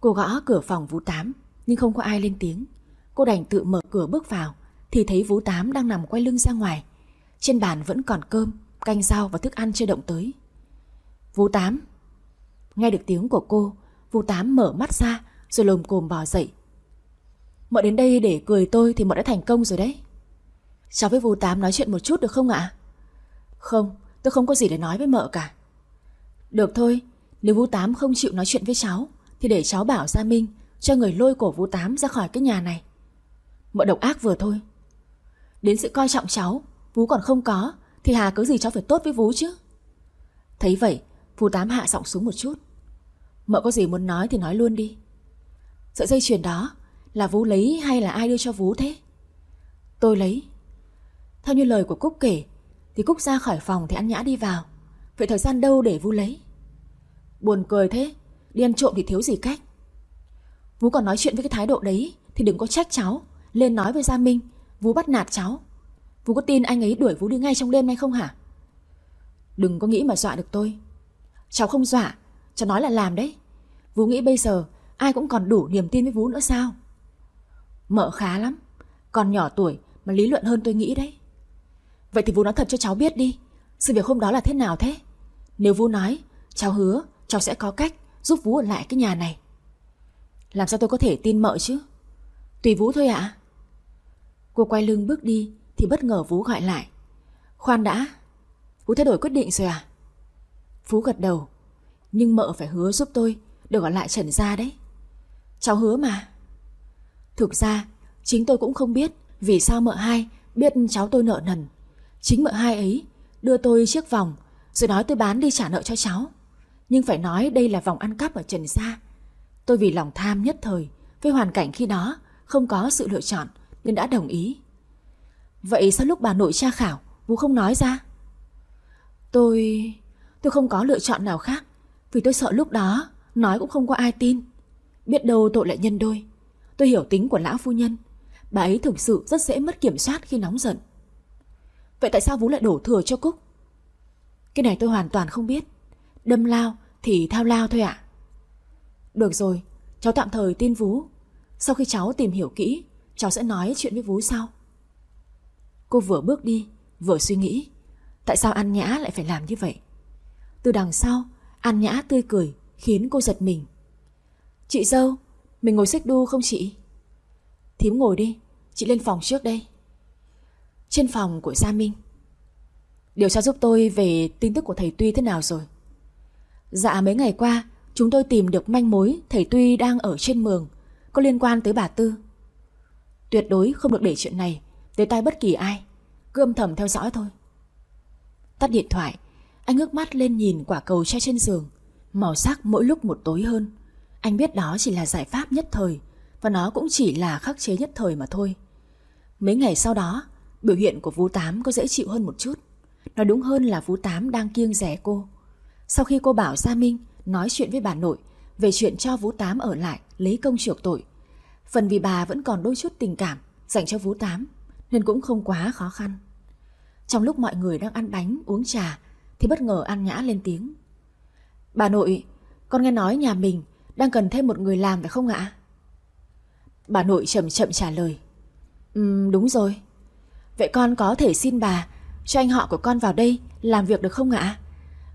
Cô gõ cửa phòng Vũ Tám, Nhưng không có ai lên tiếng. Cô đành tự mở cửa bước vào, Thì thấy Vũ Tám đang nằm quay lưng ra ngoài. Trên bàn vẫn còn cơm, Canh rau và thức ăn chưa động tới. Vũ Tám. Nghe được tiếng của cô, Vũ Tám mở mắt ra Rồi lồm cồm bò dậy. Mợ đến đây để cười tôi thì mợ đã thành công rồi đấy. Cháu với Vũ Tám nói chuyện một chút được không ạ? Không, Tôi không có gì để nói với mợ cả. Được thôi, Nếu Vũ Tám không chịu nói chuyện với cháu, Thì để cháu bảo Gia Minh Cho người lôi cổ Vũ Tám ra khỏi cái nhà này. Mợ độc ác vừa thôi. Đến sự coi trọng cháu vú còn không có, Thì hà cứ gì cháu phải tốt với vú chứ. Thấy vậy, vú Tám hạ giọng xuống một chút. Mợ có gì muốn nói thì nói luôn đi. Sợi dây chuyền đó, Là vú lấy hay là ai đưa cho vú thế? Tôi lấy. Theo như lời của Cúc kể, Thì Cúc ra khỏi phòng thì ăn nhã đi vào. Vậy thời gian đâu để vú lấy? Buồn cười thế, Đi ăn trộm thì thiếu gì cách. Vú còn nói chuyện với cái thái độ đấy, Thì đừng có trách cháu. Lên nói với Gia Minh, vú bắt nạt cháu. Vũ có tin anh ấy đuổi Vũ đi ngay trong đêm nay không hả? Đừng có nghĩ mà dọa được tôi. Cháu không dọa, Cháu nói là làm đấy. Vũ nghĩ bây giờ ai cũng còn đủ niềm tin với Vũ nữa sao? Mợ khá lắm, Còn nhỏ tuổi mà lý luận hơn tôi nghĩ đấy. Vậy thì Vũ nói thật cho cháu biết đi, Sự việc hôm đó là thế nào thế? Nếu Vũ nói, Cháu hứa cháu sẽ có cách giúp Vũ ở lại cái nhà này. Làm sao tôi có thể tin mợ chứ? Tùy Vũ thôi ạ. Cô quay lưng bước đi thì bất ngờ Vũ gọi lại. Khoan đã Vũ thay đổi quyết định rồi à? Phú gật đầu. Nhưng mợ phải hứa giúp tôi Được ở lại Trần Gia đấy. Cháu hứa mà. Thực ra, chính tôi cũng không biết Vì sao mợ hai biết cháu tôi nợ nần. Chính mợ hai ấy Đưa tôi chiếc vòng Rồi nói tôi bán đi trả nợ cho cháu. Nhưng phải nói đây là vòng ăn cắp ở Trần Gia. Tôi vì lòng tham nhất thời Với hoàn cảnh khi đó Không có sự lựa chọn Nên đã đồng ý. Vậy sao lúc bà nội tra khảo Vũ không nói ra? Tôi... Tôi không có lựa chọn nào khác, Vì tôi sợ lúc đó Nói cũng không có ai tin. Biết đâu tội lại nhân đôi. Tôi hiểu tính của lão phu nhân, Bà ấy thực sự rất dễ mất kiểm soát khi nóng giận. Vậy tại sao Vũ lại đổ thừa cho Cúc? Cái này tôi hoàn toàn không biết. Đâm lao thì thao lao thôi ạ. Được rồi, Cháu tạm thời tin Vũ Sau khi cháu tìm hiểu kỹ, Cháu sẽ nói chuyện với vũ sau. Cô vừa bước đi, Vừa suy nghĩ, Tại sao An Nhã lại phải làm như vậy? Từ đằng sau, An Nhã tươi cười, Khiến cô giật mình. Chị dâu, Mình ngồi xích đu không chị? Thím ngồi đi, Chị lên phòng trước đây. Trên phòng của Gia Minh. Điều tra giúp tôi về tin tức của thầy Tuy thế nào rồi? Dạ mấy ngày qua, Chúng tôi tìm được manh mối Thầy Tuy đang ở trên mường, Có liên quan tới bà Tư. Tuyệt đối không được để chuyện này Tới tai bất kỳ ai, Cứ âm thầm theo dõi thôi. Tắt điện thoại, Anh ngước mắt lên nhìn quả cầu tre trên giường. Màu sắc mỗi lúc một tối hơn. Anh biết đó chỉ là giải pháp nhất thời, Và nó cũng chỉ là khắc chế nhất thời mà thôi. Mấy ngày sau đó, Biểu hiện của Vũ Tám có dễ chịu hơn một chút. Nói đúng hơn là Vũ Tám đang kiêng rẻ cô. Sau khi cô bảo Gia Minh Nói chuyện với bà nội Về chuyện cho Vũ Tám ở lại Lấy công chuộc tội, Phần vì bà vẫn còn đôi chút tình cảm Dành cho Vũ Tám nên cũng không quá khó khăn. Trong lúc mọi người đang ăn bánh, uống trà, Thì bất ngờ An Nhã lên tiếng. Bà nội, Con nghe nói nhà mình Đang cần thêm một người làm phải không ạ? Bà nội chậm chậm trả lời. Ừm, đúng rồi. Vậy con có thể xin bà Cho anh họ của con vào đây Làm việc được không ạ?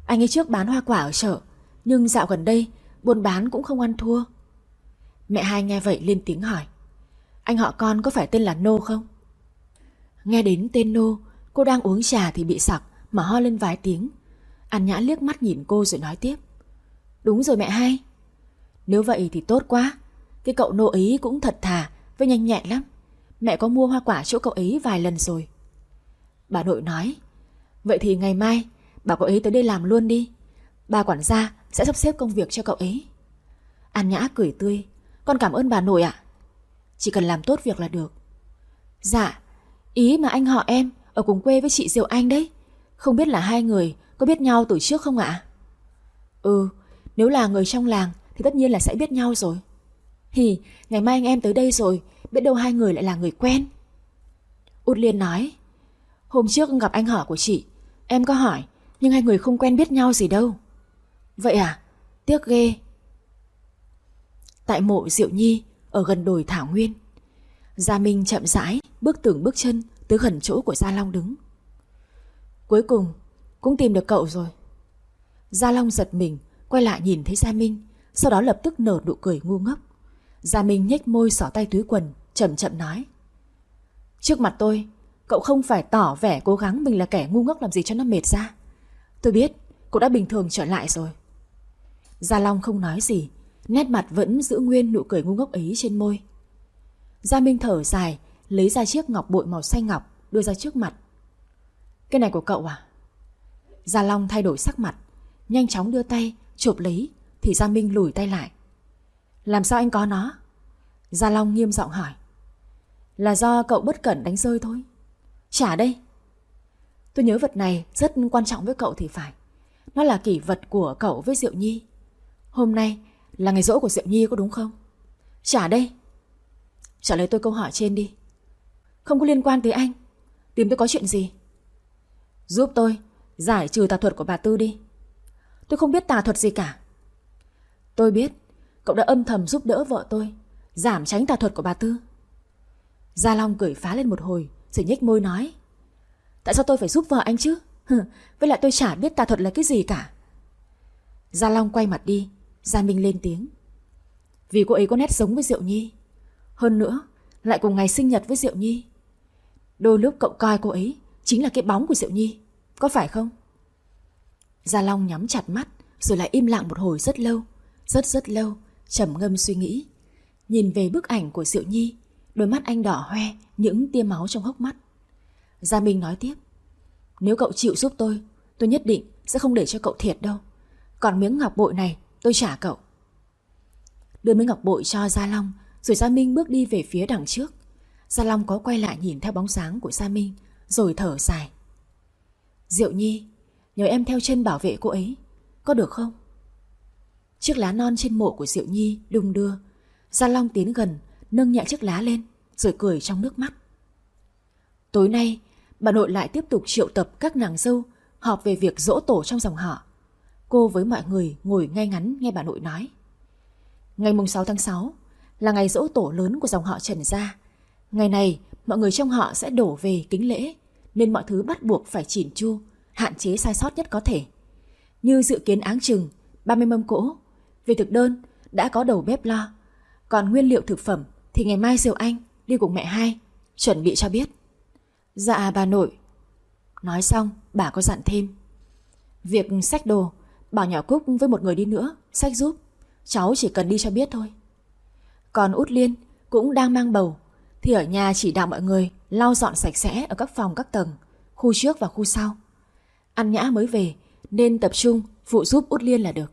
Anh ấy trước bán hoa quả ở chợ, Nhưng dạo gần đây Buôn bán cũng không ăn thua. Mẹ hai nghe vậy lên tiếng hỏi. Anh họ con có phải tên là Nô không? Nghe đến tên Nô, Cô đang uống trà thì bị sặc Mà ho lên vài tiếng. An Nhã liếc mắt nhìn cô rồi nói tiếp. Đúng rồi mẹ hai. Nếu vậy thì tốt quá. Cái cậu Nô ấy cũng thật thà Với nhanh nhẹn lắm. Mẹ có mua hoa quả chỗ cậu ấy vài lần rồi. Bà nội nói, Vậy thì ngày mai bà cậu ấy tới đây làm luôn đi. Bà quản gia sẽ sắp xếp công việc cho cậu ấy. An Nhã cười tươi, Con cảm ơn bà nội ạ. Chỉ cần làm tốt việc là được. Dạ Ý mà anh họ em Ở cùng quê với chị Diệu Anh đấy. Không biết là hai người có biết nhau từ trước không ạ? Ừ Nếu là người trong làng Thì tất nhiên là sẽ biết nhau rồi. Hì, ngày mai anh em tới đây rồi, Biết đâu hai người lại là người quen. Út Liên nói, Hôm trước gặp anh họ của chị, Em có hỏi, Nhưng hai người không quen biết nhau gì đâu. Vậy à? Tiếc ghê. Tại mộ Diệu Nhi Ở gần đồi Thảo Nguyên. Gia Minh chậm rãi Bước từng bước chân Tới gần chỗ của Gia Long đứng. Cuối cùng, Cũng tìm được cậu rồi. Gia Long giật mình, Quay lại nhìn thấy Gia Minh, Sau đó lập tức nở nụ cười ngu ngốc. Gia Minh nhếch môi xỏ tay túi quần, Chậm chậm nói, Trước mặt tôi, Cậu không phải tỏ vẻ cố gắng mình là kẻ ngu ngốc làm gì cho nó mệt ra. Tôi biết Cậu đã bình thường trở lại rồi. Gia Long không nói gì, Nét mặt vẫn giữ nguyên nụ cười ngu ngốc ấy trên môi. Gia Minh thở dài, Lấy ra chiếc ngọc bội màu xanh ngọc, Đưa ra trước mặt. Cái này của cậu à? Gia Long thay đổi sắc mặt, Nhanh chóng đưa tay chụp lấy, Thì Gia Minh lùi tay lại. Làm sao anh có nó? Gia Long nghiêm giọng hỏi. Là do cậu bất cẩn đánh rơi thôi. Trả đây. Tôi nhớ vật này rất quan trọng với cậu thì phải. Nó là kỷ vật của cậu với Diệu Nhi. Hôm nay là ngày rỗ của Diệu Nhi có đúng không? Trả đây. Trả lời tôi câu hỏi trên đi. Không có liên quan tới anh. Tìm tôi có chuyện gì? Giúp tôi giải trừ tà thuật của bà Tư đi. Tôi không biết tà thuật gì cả. Tôi biết Cậu đã âm thầm giúp đỡ vợ tôi, Giảm tránh tà thuật của bà Tư. Gia Long cười phá lên một hồi Rồi nhếch môi nói, Tại sao tôi phải giúp vợ anh chứ? Với lại tôi chả biết tà thuật là cái gì cả. Gia Long quay mặt đi, Gia Minh lên tiếng, Vì cô ấy có nét giống với Diệu Nhi. Hơn nữa, Lại cùng ngày sinh nhật với Diệu Nhi. Đôi lúc cậu coi cô ấy Chính là cái bóng của Diệu Nhi, Có phải không? Gia Long nhắm chặt mắt Rồi lại im lặng một hồi rất lâu, Rất rất lâu, trầm ngâm suy nghĩ. Nhìn về bức ảnh của Diệu Nhi, Đôi mắt anh đỏ hoe, Những tia máu trong hốc mắt. Gia Minh nói tiếp, Nếu cậu chịu giúp tôi Tôi nhất định sẽ không để cho cậu thiệt đâu. Còn miếng ngọc bội này tôi trả cậu. Đưa miếng ngọc bội cho Gia Long rồi Gia Minh bước đi về phía đằng trước. Gia Long có quay lại nhìn theo bóng sáng của Gia Minh, Rồi thở dài. Diệu Nhi, Nhờ em theo chân bảo vệ cô ấy, Có được không? Chiếc lá non trên mộ của Diệu Nhi đung đưa. Gia Long tiến gần, Nâng nhẹ chiếc lá lên, Rồi cười trong nước mắt. Tối nay, bà nội lại tiếp tục triệu tập các nàng dâu Họp về việc dỗ tổ trong dòng họ. Cô với mọi người ngồi ngay ngắn nghe bà nội nói. Ngày mùng 6 tháng 6 là ngày dỗ tổ lớn của dòng họ Trần Gia. Ngày này, mọi người trong họ sẽ đổ về kính lễ, nên mọi thứ bắt buộc phải chỉn chu, hạn chế sai sót nhất có thể. Như dự kiến áng chừng, 30 mâm cỗ, về thực đơn đã có đầu bếp lo, còn nguyên liệu thực phẩm thì ngày mai Diều Anh đi cùng mẹ hai, chuẩn bị cho biết. Dạ bà nội. Nói xong, bà có dặn thêm. Việc xách đồ, bảo nhỏ Cúc với một người đi nữa, xách giúp. Cháu chỉ cần đi cho biết thôi. Còn Út Liên cũng đang mang bầu, thì ở nhà chỉ đạo mọi người lau dọn sạch sẽ ở các phòng các tầng, khu trước và khu sau. Ăn nhã mới về nên tập trung phụ giúp Út Liên là được.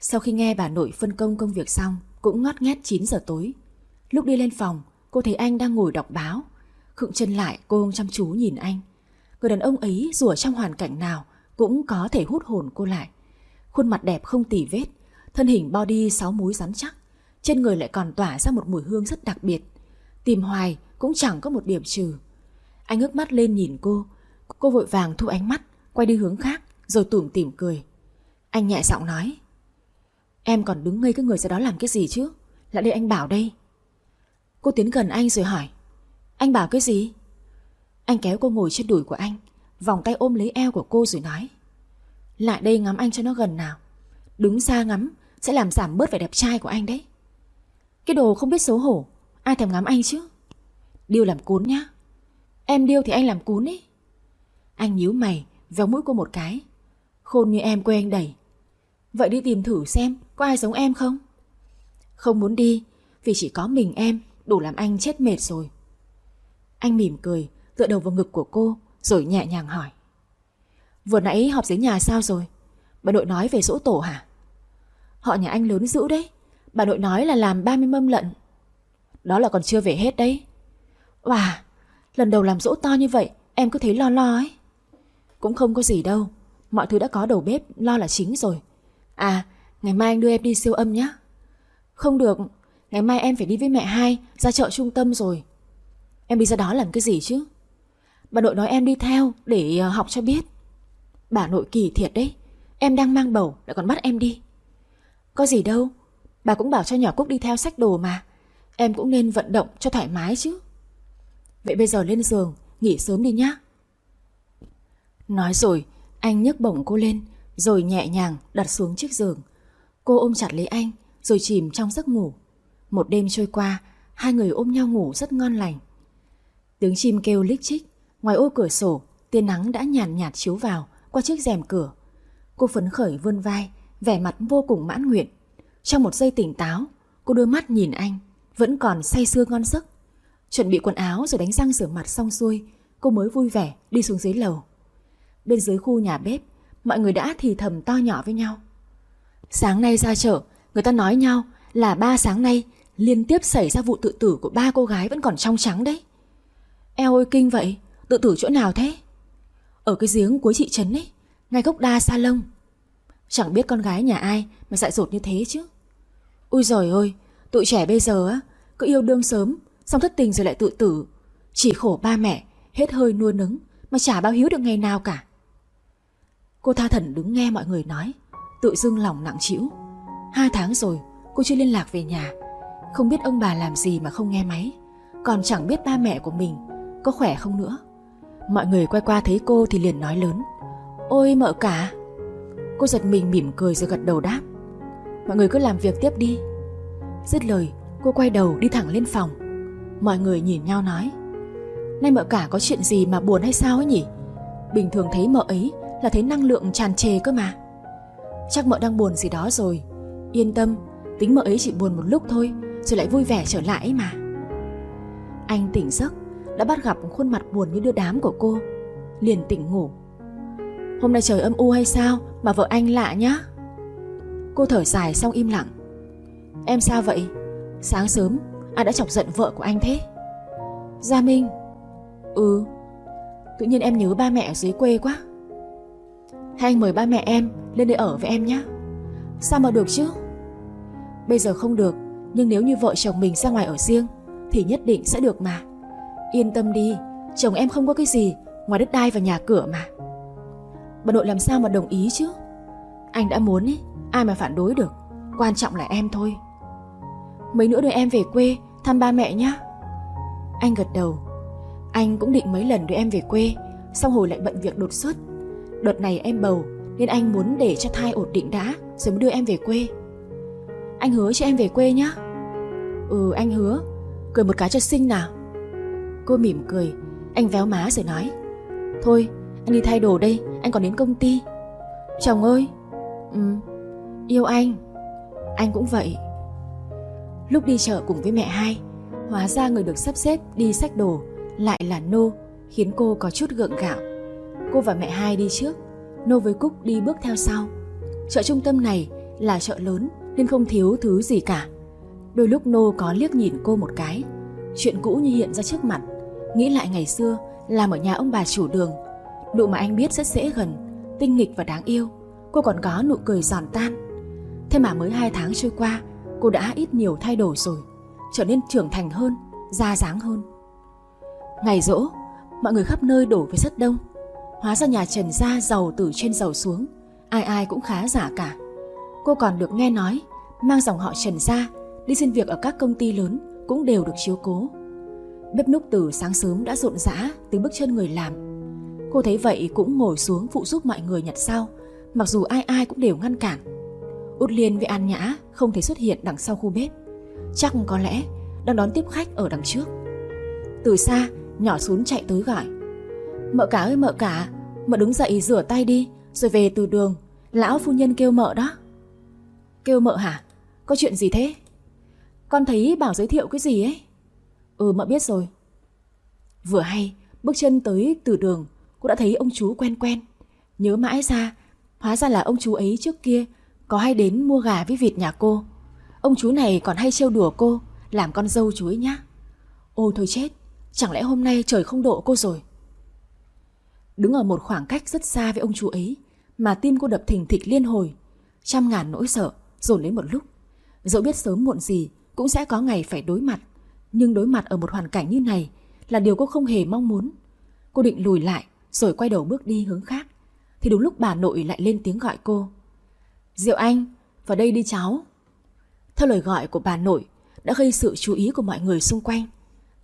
Sau khi nghe bà nội phân công công việc xong, cũng ngót nghét 9 giờ tối. Lúc đi lên phòng, cô thấy anh đang ngồi đọc báo. Khựng chân lại cô chăm chú nhìn anh. Người đàn ông ấy dù ở trong hoàn cảnh nào cũng có thể hút hồn cô lại. Khuôn mặt đẹp không tỉ vết, thân hình body sáu múi rắn chắc. Trên người lại còn tỏa ra một mùi hương rất đặc biệt. Tìm hoài cũng chẳng có một điểm trừ. Anh ngước mắt lên nhìn cô. Cô vội vàng thu ánh mắt, quay đi hướng khác, rồi tủm tỉm cười. Anh nhẹ giọng nói. Em còn đứng ngây cái người ra đó làm cái gì chứ? Lại đây anh bảo đây. Cô tiến gần anh rồi hỏi. Anh bảo cái gì? Anh kéo cô ngồi trên đùi của anh, vòng tay ôm lấy eo của cô rồi nói. Lại đây ngắm anh cho nó gần nào. Đứng xa ngắm sẽ làm giảm bớt vẻ đẹp trai của anh đấy. Cái đồ không biết xấu hổ, ai thèm ngắm anh chứ? Điêu làm cún nhá. Em điêu thì anh làm cún ấy. Anh nhíu mày, véo mũi cô một cái. Khôn như em quê anh đẩy. Vậy đi tìm thử xem có ai giống em không? Không muốn đi, vì chỉ có mình em đủ làm anh chết mệt rồi. Anh mỉm cười, tựa đầu vào ngực của cô, rồi nhẹ nhàng hỏi. Vừa nãy họp dưới nhà sao rồi? Bà nội nói về dỗ tổ hả? Họ nhà anh lớn dữ đấy. Bà nội nói là làm 30 mâm lận. Đó là còn chưa về hết đấy. Wow, lần đầu làm dỗ to như vậy, em cứ thấy lo lo ấy. Cũng không có gì đâu, mọi thứ đã có đầu bếp lo là chính rồi. À, ngày mai anh đưa em đi siêu âm nhé. Không được, ngày mai em phải đi với mẹ hai ra chợ trung tâm rồi. Em đi ra đó làm cái gì chứ? Bà nội nói em đi theo để ờ, học cho biết. Bà nội kỳ thiệt đấy, em đang mang bầu lại còn bắt em đi. Có gì đâu, bà cũng bảo cho nhỏ Cúc đi theo sách đồ mà. Em cũng nên vận động cho thoải mái chứ. Vậy bây giờ lên giường, nghỉ sớm đi nhá. Nói rồi, anh nhấc bổng cô lên, rồi nhẹ nhàng đặt xuống chiếc giường. Cô ôm chặt lấy anh, rồi chìm trong giấc ngủ. Một đêm trôi qua, hai người ôm nhau ngủ rất ngon lành. Tiếng chim kêu lích chích, ngoài ô cửa sổ, tia nắng đã nhàn nhạt, nhạt chiếu vào qua chiếc rèm cửa. Cô phấn khởi vươn vai, vẻ mặt vô cùng mãn nguyện. Trong một giây tỉnh táo, cô đưa mắt nhìn anh, vẫn còn say sưa ngon giấc. Chuẩn bị quần áo rồi đánh răng rửa mặt xong xuôi, cô mới vui vẻ đi xuống dưới lầu. Bên dưới khu nhà bếp, mọi người đã thì thầm to nhỏ với nhau. Sáng nay ra chợ, người ta nói nhau là ba sáng nay liên tiếp xảy ra vụ tự tử của ba cô gái vẫn còn trong trắng đấy. Eo ơi kinh vậy, tự tử chỗ nào thế? Ở cái giếng cuối thị trấn ấy, ngay gốc đa sa lông. Chẳng biết con gái nhà ai mà dại dột như thế chứ. Ui giời ơi, tụi trẻ bây giờ á, cứ yêu đương sớm, xong thất tình rồi lại tự tử. Chỉ khổ ba mẹ, hết hơi nuôi nấng, mà chả bao hiếu được ngày nào cả. Cô tha thần đứng nghe mọi người nói, tự dưng lòng nặng chịu. Hai tháng rồi, cô chưa liên lạc về nhà. Không biết ông bà làm gì mà không nghe máy, còn chẳng biết ba mẹ của mình có khỏe không nữa. Mọi người quay qua thấy cô thì liền nói lớn, ôi mợ cả. Cô giật mình mỉm cười rồi gật đầu đáp, mọi người cứ làm việc tiếp đi. Dứt lời, cô quay đầu đi thẳng lên phòng. Mọi người nhìn nhau nói, nay mợ cả có chuyện gì mà buồn hay sao ấy nhỉ? Bình thường thấy mợ ấy là thấy năng lượng tràn trề cơ mà Chắc mợ đang buồn gì đó rồi Yên tâm Tính mợ ấy chỉ buồn một lúc thôi Rồi lại vui vẻ trở lại ấy mà Anh tỉnh giấc Đã bắt gặp khuôn mặt buồn như đưa đám của cô Liền tỉnh ngủ Hôm nay trời âm u hay sao mà vợ anh lạ nhá. Cô thở dài xong im lặng. Em sao vậy? Sáng sớm ai đã chọc giận vợ của anh thế. Gia Minh. Ừ. Tự nhiên em nhớ ba mẹ ở dưới quê quá. Hay anh mời ba mẹ em lên đây ở với em nhé Sao mà được chứ? Bây giờ không được, Nhưng nếu như vợ chồng mình ra ngoài ở riêng, Thì nhất định sẽ được mà. Yên tâm đi, Chồng em không có cái gì Ngoài đất đai và nhà cửa mà. Bà nội làm sao mà đồng ý chứ? Anh đã muốn ấy Ai mà phản đối được? Quan trọng là em thôi. Mấy nữa đưa em về quê Thăm ba mẹ nhá. Anh gật đầu. Anh cũng định mấy lần đưa em về quê, Xong hồi lại bận việc đột xuất. Đợt này em bầu, Nên anh muốn để cho thai ổn định đã, Rồi mới đưa em về quê. Anh hứa cho em về quê nhá. Ừ anh hứa. Cười một cái cho xinh nào. Cô mỉm cười. Anh véo má rồi nói. Thôi, anh đi thay đồ đây. Anh còn đến công ty. Chồng ơi Ừ Yêu anh. Anh cũng vậy. Lúc đi chợ cùng với mẹ hai, Hóa ra người được sắp xếp đi sách đồ Lại là Nô, Khiến cô có chút gượng gạo. Cô và mẹ hai đi trước, Nô với Cúc đi bước theo sau. Chợ trung tâm này là chợ lớn Nên không thiếu thứ gì cả. Đôi lúc Nô có liếc nhìn cô một cái. Chuyện cũ như hiện ra trước mặt, Nghĩ lại ngày xưa, Làm ở nhà ông bà chủ đường Nụ mà anh biết rất dễ gần, Tinh nghịch và đáng yêu. Cô còn có nụ cười giòn tan. Thế mà mới hai tháng trôi qua, Cô đã ít nhiều thay đổi rồi, Trở nên trưởng thành hơn, Da dáng hơn. Ngày rỗ, Mọi người khắp nơi đổ về rất đông. Hóa ra nhà Trần Gia giàu từ trên giàu xuống, Ai ai cũng khá giả cả. Cô còn được nghe nói, Mang dòng họ Trần Gia Đi xin việc ở các công ty lớn Cũng đều được chiếu cố. Bếp núc từ sáng sớm đã rộn rã Từ bước chân người làm. Cô thấy vậy cũng ngồi xuống phụ giúp mọi người nhặt sau Mặc dù ai ai cũng đều ngăn cản. Út Liên với An Nhã không thể xuất hiện đằng sau khu bếp. Chắc có lẽ đang đón tiếp khách ở đằng trước. Từ xa, nhỏ xuống chạy tới gọi. Mợ cả ơi, mợ cả, Mợ đứng dậy rửa tay đi, Rồi về từ đường. Lão phu nhân kêu mợ đó. Kêu mợ hả? Có chuyện gì thế? Con thấy bảo giới thiệu cái gì ấy? Ừ mợ biết rồi. Vừa hay, bước chân tới từ đường Cô đã thấy ông chú quen quen. Nhớ mãi ra, Hóa ra là ông chú ấy trước kia Có hay đến mua gà với vịt nhà cô. Ông chú này còn hay trêu đùa cô, Làm con dâu chú ấy nhá. Ôi thôi chết, Chẳng lẽ hôm nay trời không độ cô rồi? Đứng ở một khoảng cách rất xa với ông chú ấy, Mà tim cô đập thình thịch liên hồi, Trăm ngàn nỗi sợ Dồn lấy một lúc. Dẫu biết sớm muộn gì Cũng sẽ có ngày phải đối mặt, Nhưng đối mặt ở một hoàn cảnh như này Là điều cô không hề mong muốn. Cô định lùi lại rồi quay đầu bước đi hướng khác. Thì đúng lúc bà nội lại lên tiếng gọi cô. Diệu Anh, Vào đây đi cháu. Theo lời gọi của bà nội, Đã gây sự chú ý của mọi người xung quanh.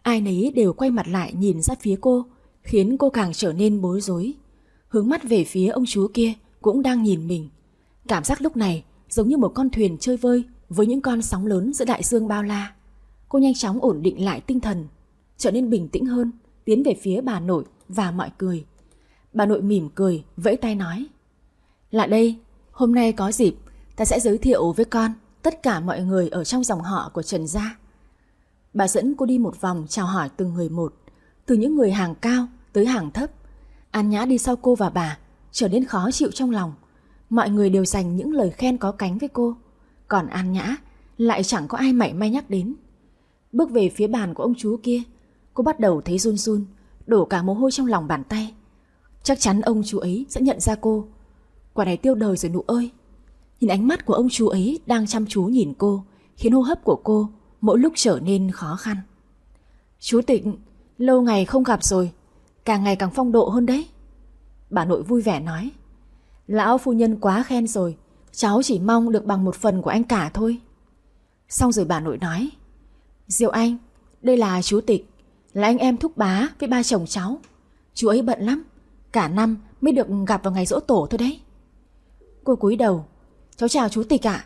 Ai nấy đều quay mặt lại nhìn ra phía cô, Khiến cô càng trở nên bối rối. Hướng mắt về phía ông chú kia Cũng đang nhìn mình. Cảm giác lúc này giống như một con thuyền chơi vơi Với những con sóng lớn giữa đại dương bao la. Cô nhanh chóng ổn định lại tinh thần, Trở nên bình tĩnh hơn, Tiến về phía bà nội và mọi người. Bà nội mỉm cười, Vẫy tay nói. Là đây, hôm nay có dịp, Ta sẽ giới thiệu với con Tất cả mọi người ở trong dòng họ của Trần Gia. Bà dẫn cô đi một vòng chào hỏi từng người một, Từ những người hàng cao tới hàng thấp. An Nhã đi sau cô và bà, Trở nên khó chịu trong lòng. Mọi người đều dành những lời khen có cánh với cô. Còn An Nhã Lại chẳng có ai mảy may nhắc đến. Bước về phía bàn của ông chú kia, Cô bắt đầu thấy run run, Đổ cả mồ hôi trong lòng bàn tay. Chắc chắn ông chú ấy sẽ nhận ra cô Quả này tiêu đời rồi nụ ơi Nhìn ánh mắt của ông chú ấy đang chăm chú nhìn cô Khiến hô hấp của cô mỗi lúc trở nên khó khăn. Chú Tịnh, lâu ngày không gặp rồi, càng ngày càng phong độ hơn đấy. Bà nội vui vẻ nói, lão phu nhân quá khen rồi, cháu chỉ mong được bằng một phần của anh cả thôi. Xong rồi bà nội nói, Diệu Anh, đây là chú Tịch, là anh em thúc bá với ba chồng cháu. Chú ấy bận lắm, cả năm mới được gặp vào ngày dỗ tổ thôi đấy. Cô cúi đầu, cháu chào chú Tịch ạ.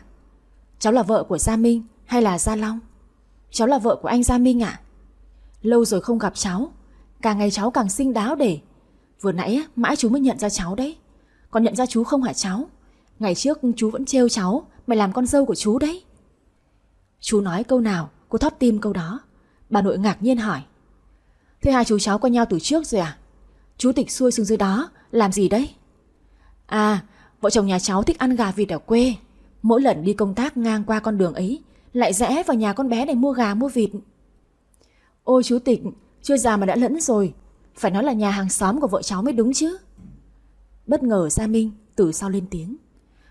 Cháu là vợ của Gia Minh hay là Gia Long? Cháu là vợ của anh Gia Minh ạ. Lâu rồi không gặp cháu Càng ngày cháu càng xinh đáo để. Vừa nãy mãi chú mới nhận ra cháu đấy. Còn nhận ra chú không hả cháu? Ngày trước chú vẫn trêu cháu Mày làm con dâu của chú đấy. Chú nói câu nào cô thót tim câu đó. Bà nội ngạc nhiên hỏi. Thế hai chú cháu quen nhau từ trước rồi à? Chú tịch xuôi xuống dưới đó, Làm gì đấy? À vợ chồng nhà cháu thích ăn gà vịt ở quê. Mỗi lần đi công tác ngang qua con đường ấy, lại rẽ vào nhà con bé này mua gà, mua vịt. Ôi chú Tịch, Chưa già mà đã lẫn rồi. Phải nói là nhà hàng xóm của vợ cháu mới đúng chứ. Bất ngờ Gia Minh Từ sau lên tiếng.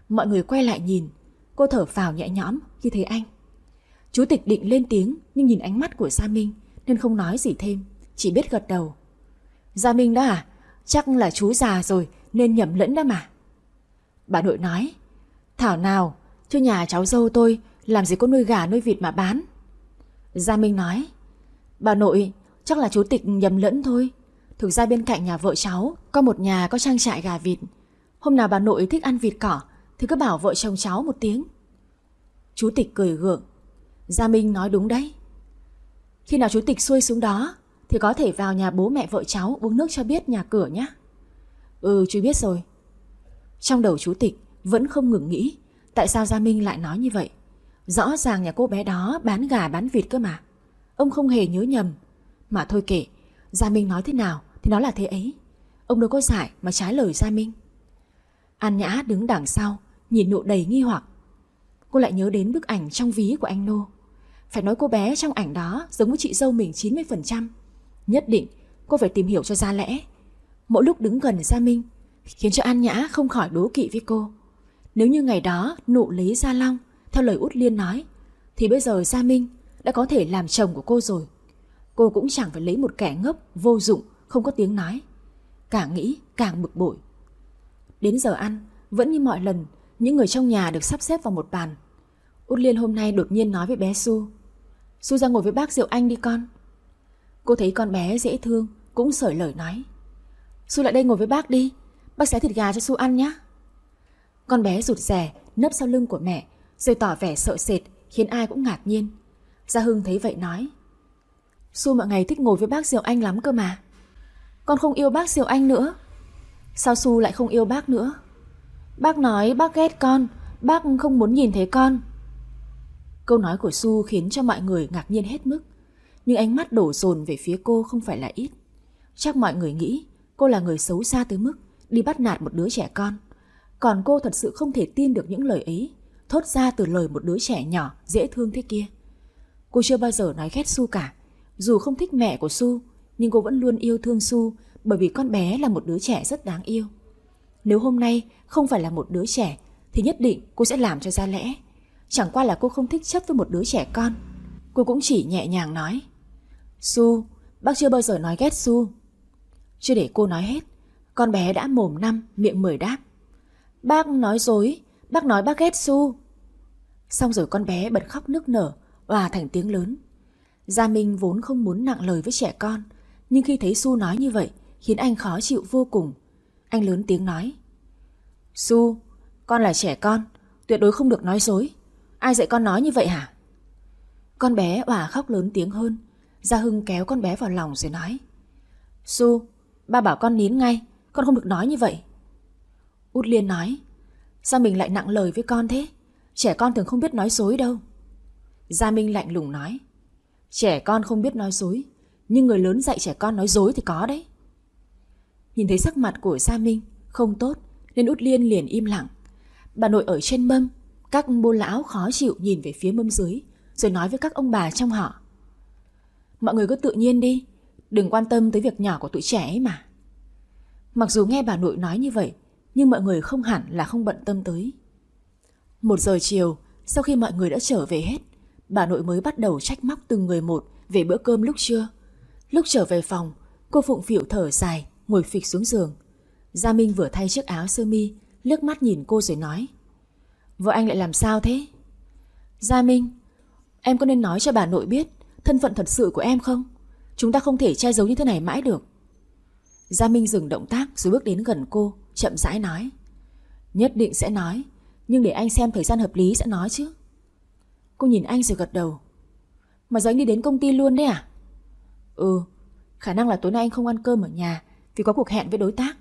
Mọi người quay lại nhìn, Cô thở phào nhẹ nhõm khi thấy anh. Chú Tịch định lên tiếng, Nhưng nhìn ánh mắt của Gia Minh Nên không nói gì thêm, Chỉ biết gật đầu. Gia Minh đó à? Chắc là chú già rồi, Nên nhầm lẫn đó mà. Bà nội nói, Thảo nào Chứ nhà cháu dâu tôi làm gì có nuôi gà nuôi vịt mà bán. Gia Minh nói, Bà nội, chắc là chú Tịch nhầm lẫn thôi. Thực ra bên cạnh nhà vợ cháu Có một nhà có trang trại gà vịt. Hôm nào bà nội thích ăn vịt cỏ Thì cứ bảo vợ chồng cháu một tiếng. Chú Tịch cười gượng. Gia Minh nói đúng đấy. Khi nào chú Tịch xuôi xuống đó thì có thể vào nhà bố mẹ vợ cháu Uống nước cho biết nhà cửa nhé. Ừ chú biết rồi. Trong đầu chú Tịch vẫn không ngừng nghĩ, Tại sao Gia Minh lại nói như vậy? Rõ ràng nhà cô bé đó bán gà bán vịt cơ mà. Ông không hề nhớ nhầm. Mà thôi kể Gia Minh nói thế nào thì nó là thế ấy. Ông đâu có giải mà trái lời Gia Minh. An Nhã đứng đằng sau, Nhìn nụ đầy nghi hoặc. Cô lại nhớ đến bức ảnh trong ví của anh Nô. Phải nói cô bé trong ảnh đó Giống với chị dâu mình 90% Nhất định cô phải tìm hiểu cho ra lẽ. Mỗi lúc đứng gần Gia Minh Khiến cho An Nhã không khỏi đố kỵ với cô. Nếu như ngày đó nụ lấy Gia Long Theo lời Út Liên nói Thì bây giờ Gia Minh đã có thể làm chồng của cô rồi. Cô cũng chẳng phải lấy một kẻ ngốc Vô dụng, không có tiếng nói. Càng nghĩ càng bực bội. Đến giờ ăn, vẫn như mọi lần Những người trong nhà được sắp xếp vào một bàn. Út Liên hôm nay đột nhiên nói với bé Su Su ra ngồi với bác Diệu Anh đi con. Cô thấy con bé dễ thương, Cũng sởi lời nói. Su lại đây ngồi với bác đi, Bác xé thịt gà cho Su ăn nhé Con bé rụt rè, nấp sau lưng của mẹ, Rồi tỏ vẻ sợ sệt, Khiến ai cũng ngạc nhiên. Gia Hưng thấy vậy nói, Su mọi ngày thích ngồi với bác Diệu Anh lắm cơ mà. Con không yêu bác Diệu Anh nữa. Sao Su lại không yêu bác nữa? Bác nói bác ghét con, Bác không muốn nhìn thấy con. Câu nói của Su khiến cho mọi người ngạc nhiên hết mức. Nhưng ánh mắt đổ dồn về phía cô không phải là ít. Chắc mọi người nghĩ cô là người xấu xa tới mức Đi bắt nạt một đứa trẻ con. Còn cô thật sự không thể tin được những lời ấy, Thốt ra từ lời một đứa trẻ nhỏ, Dễ thương thế kia. Cô chưa bao giờ nói ghét Su cả. Dù không thích mẹ của Su Nhưng cô vẫn luôn yêu thương Su Bởi vì con bé là một đứa trẻ rất đáng yêu. Nếu hôm nay không phải là một đứa trẻ, Thì nhất định cô sẽ làm cho ra lẽ. Chẳng qua là cô không thích chấp với một đứa trẻ con. Cô cũng chỉ nhẹ nhàng nói Su, bác chưa bao giờ nói ghét Su. Chưa để cô nói hết Con bé đã mồm năm, miệng mười đáp. Bác nói dối Bác nói bác ghét Su. Xong rồi con bé bật khóc nức nở Và thành tiếng lớn. Gia Minh vốn không muốn nặng lời với trẻ con Nhưng khi thấy Su nói như vậy Khiến anh khó chịu vô cùng. Anh lớn tiếng nói Su, con là trẻ con Tuyệt đối không được nói dối. Ai dạy con nói như vậy hả? Con bé òa khóc lớn tiếng hơn Gia Hưng kéo con bé vào lòng rồi nói Su, ba bảo con nín ngay Con không được nói như vậy. Út Liên nói Sao mình lại nặng lời với con thế Trẻ con thường không biết nói dối đâu. Gia Minh lạnh lùng nói Trẻ con không biết nói dối Nhưng người lớn dạy trẻ con nói dối thì có đấy. Nhìn thấy sắc mặt của Gia Minh Không tốt Nên Út Liên liền im lặng. Bà nội ở trên mâm Các bô lão khó chịu nhìn về phía mâm dưới Rồi nói với các ông bà trong họ Mọi người cứ tự nhiên đi. Đừng quan tâm tới việc nhỏ của tụi trẻ ấy mà. Mặc dù nghe bà nội nói như vậy, Nhưng mọi người không hẳn là không bận tâm tới. Một giờ chiều, Sau khi mọi người đã trở về hết, Bà nội mới bắt đầu trách móc từng người một Về bữa cơm lúc trưa. Lúc trở về phòng, Cô Phụng Phịu thở dài, Ngồi phịch xuống giường. Gia Minh vừa thay chiếc áo sơ mi, liếc mắt nhìn cô rồi nói, Vợ anh lại làm sao thế? Gia Minh, Em có nên nói cho bà nội biết Thân phận thật sự của em không? Chúng ta không thể che giấu như thế này mãi được. Gia Minh dừng động tác rồi bước đến gần cô, Chậm rãi nói. Nhất định sẽ nói, Nhưng để anh xem thời gian hợp lý sẽ nói chứ. Cô nhìn anh rồi gật đầu. Mà giờ anh đi đến công ty luôn đấy à? Ừ Khả năng là tối nay anh không ăn cơm ở nhà, Vì có cuộc hẹn với đối tác.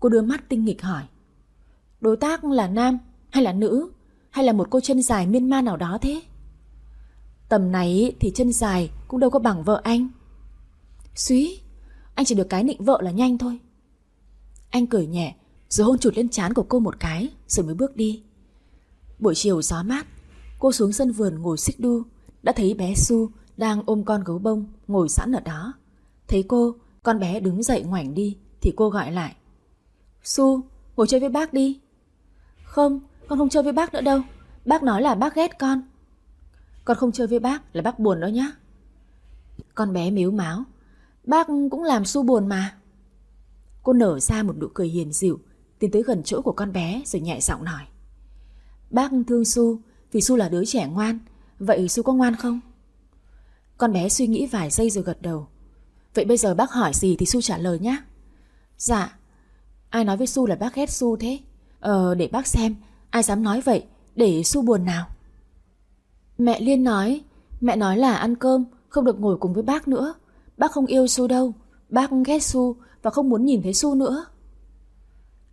Cô đưa mắt tinh nghịch hỏi. Đối tác là nam hay là nữ? Hay là một cô chân dài miên man nào đó thế? Tầm này thì chân dài Cũng đâu có bằng vợ anh. Xúy Anh chỉ được cái nịnh vợ là nhanh thôi. Anh cười nhẹ, Rồi hôn chụt lên trán của cô một cái, Rồi mới bước đi. Buổi chiều gió mát, Cô xuống sân vườn ngồi xích đu, Đã thấy bé Su đang ôm con gấu bông Ngồi sẵn ở đó. Thấy cô, con bé đứng dậy ngoảnh đi, Thì cô gọi lại. Su ngồi chơi với bác đi. Không, con không chơi với bác nữa đâu. Bác nói là bác ghét con. Con không chơi với bác là bác buồn đó nhá. Con bé miếu máu Bác cũng làm Su buồn mà. Cô nở ra một nụ cười hiền dịu, Tiến tới gần chỗ của con bé Rồi nhẹ giọng hỏi Bác thương Su vì Su là đứa trẻ ngoan. Vậy Su có ngoan không? Con bé suy nghĩ vài giây rồi gật đầu. Vậy bây giờ bác hỏi gì thì Su trả lời nhé Dạ Ai nói với Su là bác ghét Su thế? Ờ để bác xem, Ai dám nói vậy? Để Su buồn nào? Mẹ Liên nói, Mẹ nói là ăn cơm, Không được ngồi cùng với bác nữa. Bác không yêu Su đâu. Bác ghét Su Và không muốn nhìn thấy Su nữa.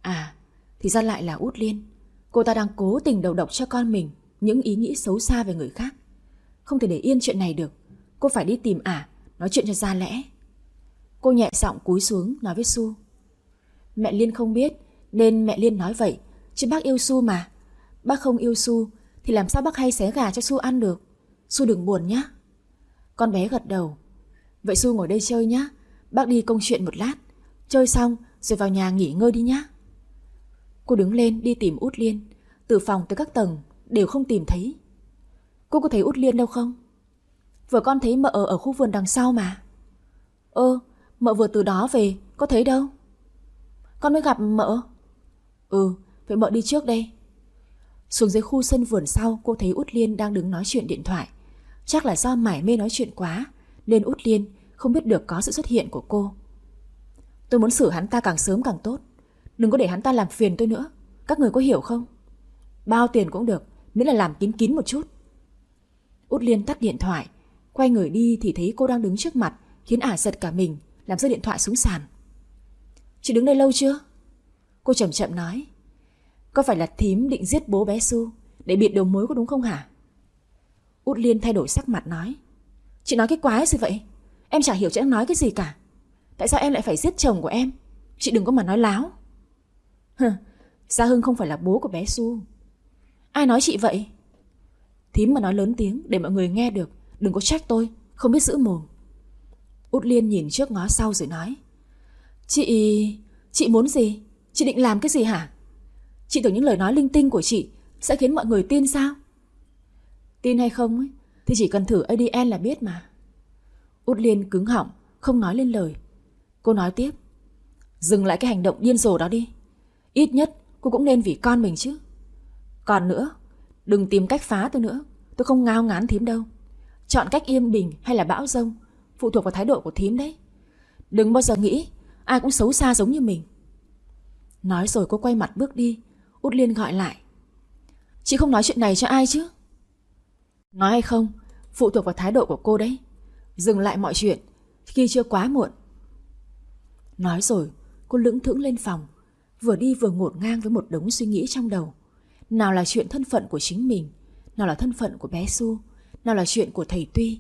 À Thì ra lại là út Liên. Cô ta đang cố tình đầu độc cho con mình Những ý nghĩ xấu xa về người khác. Không thể để yên chuyện này được. Cô phải đi tìm ả, Nói chuyện cho ra lẽ. Cô nhẹ giọng cúi xuống nói với Su Mẹ Liên không biết, Nên mẹ Liên nói vậy. Chứ bác yêu Su mà. Bác không yêu Su thì làm sao bác hay xé gà cho Su ăn được? Su đừng buồn nhé Con bé gật đầu. Vậy Su ngồi đây chơi nhé Bác đi công chuyện một lát. Chơi xong rồi vào nhà nghỉ ngơi đi nhé Cô đứng lên đi tìm Út Liên. Từ phòng tới các tầng Đều không tìm thấy. Cô có thấy Út Liên đâu không? Vừa con thấy mợ ở khu vườn đằng sau mà. Ơ, Mợ vừa từ đó về, Có thấy đâu? Con mới gặp mợ. Ừ Vậy mợ đi trước đây. Xuống dưới khu sân vườn sau, Cô thấy Út Liên đang đứng nói chuyện điện thoại. Chắc là do mải mê nói chuyện quá, Nên Út Liên không biết được có sự xuất hiện của cô. Tôi muốn xử hắn ta càng sớm càng tốt. Đừng có để hắn ta làm phiền tôi nữa. Các người có hiểu không? Bao tiền cũng được, Miễn là làm kín kín một chút. Út Liên tắt điện thoại, Quay người đi thì thấy cô đang đứng trước mặt, Khiến ả giật cả mình, Làm rơi điện thoại xuống sàn. Chị đứng đây lâu chưa? Cô chậm chậm nói. Có phải là thím định giết bố bé Su Để biệt đầu mối có đúng không hả? Út Liên thay đổi sắc mặt nói. Chị nói cái quái gì vậy? Em chả hiểu chị đang nói cái gì cả. Tại sao em lại phải giết chồng của em? Chị đừng có mà nói láo. Hừ, Gia Hưng không phải là bố của bé Su Ai nói chị vậy? Thím mà nói lớn tiếng để mọi người nghe được. Đừng có trách tôi Không biết giữ mồm. Út Liên nhìn trước ngó sau rồi nói. Chị... Chị muốn gì? Chị định làm cái gì hả? Chị tưởng những lời nói linh tinh của chị Sẽ khiến mọi người tin sao? Tin hay không ấy, Thì chỉ cần thử ADN là biết mà. Út Liên cứng họng, Không nói lên lời. Cô nói tiếp, Dừng lại cái hành động điên rồ đó đi. Ít nhất cô cũng nên vì con mình chứ. Còn nữa, Đừng tìm cách phá tôi nữa. Tôi không ngao ngán thím đâu. Chọn cách yên bình hay là bão rông Phụ thuộc vào thái độ của thím đấy. Đừng bao giờ nghĩ Ai cũng xấu xa giống như mình. Nói rồi cô quay mặt bước đi Út Liên gọi lại. Chị không nói chuyện này cho ai chứ? Nói hay không, Phụ thuộc vào thái độ của cô đấy. Dừng lại mọi chuyện, Khi chưa quá muộn. Nói rồi, cô lững thững lên phòng, Vừa đi vừa ngột ngang với một đống suy nghĩ trong đầu. Nào là chuyện thân phận của chính mình, Nào là thân phận của bé Su Nào là chuyện của thầy Tuy.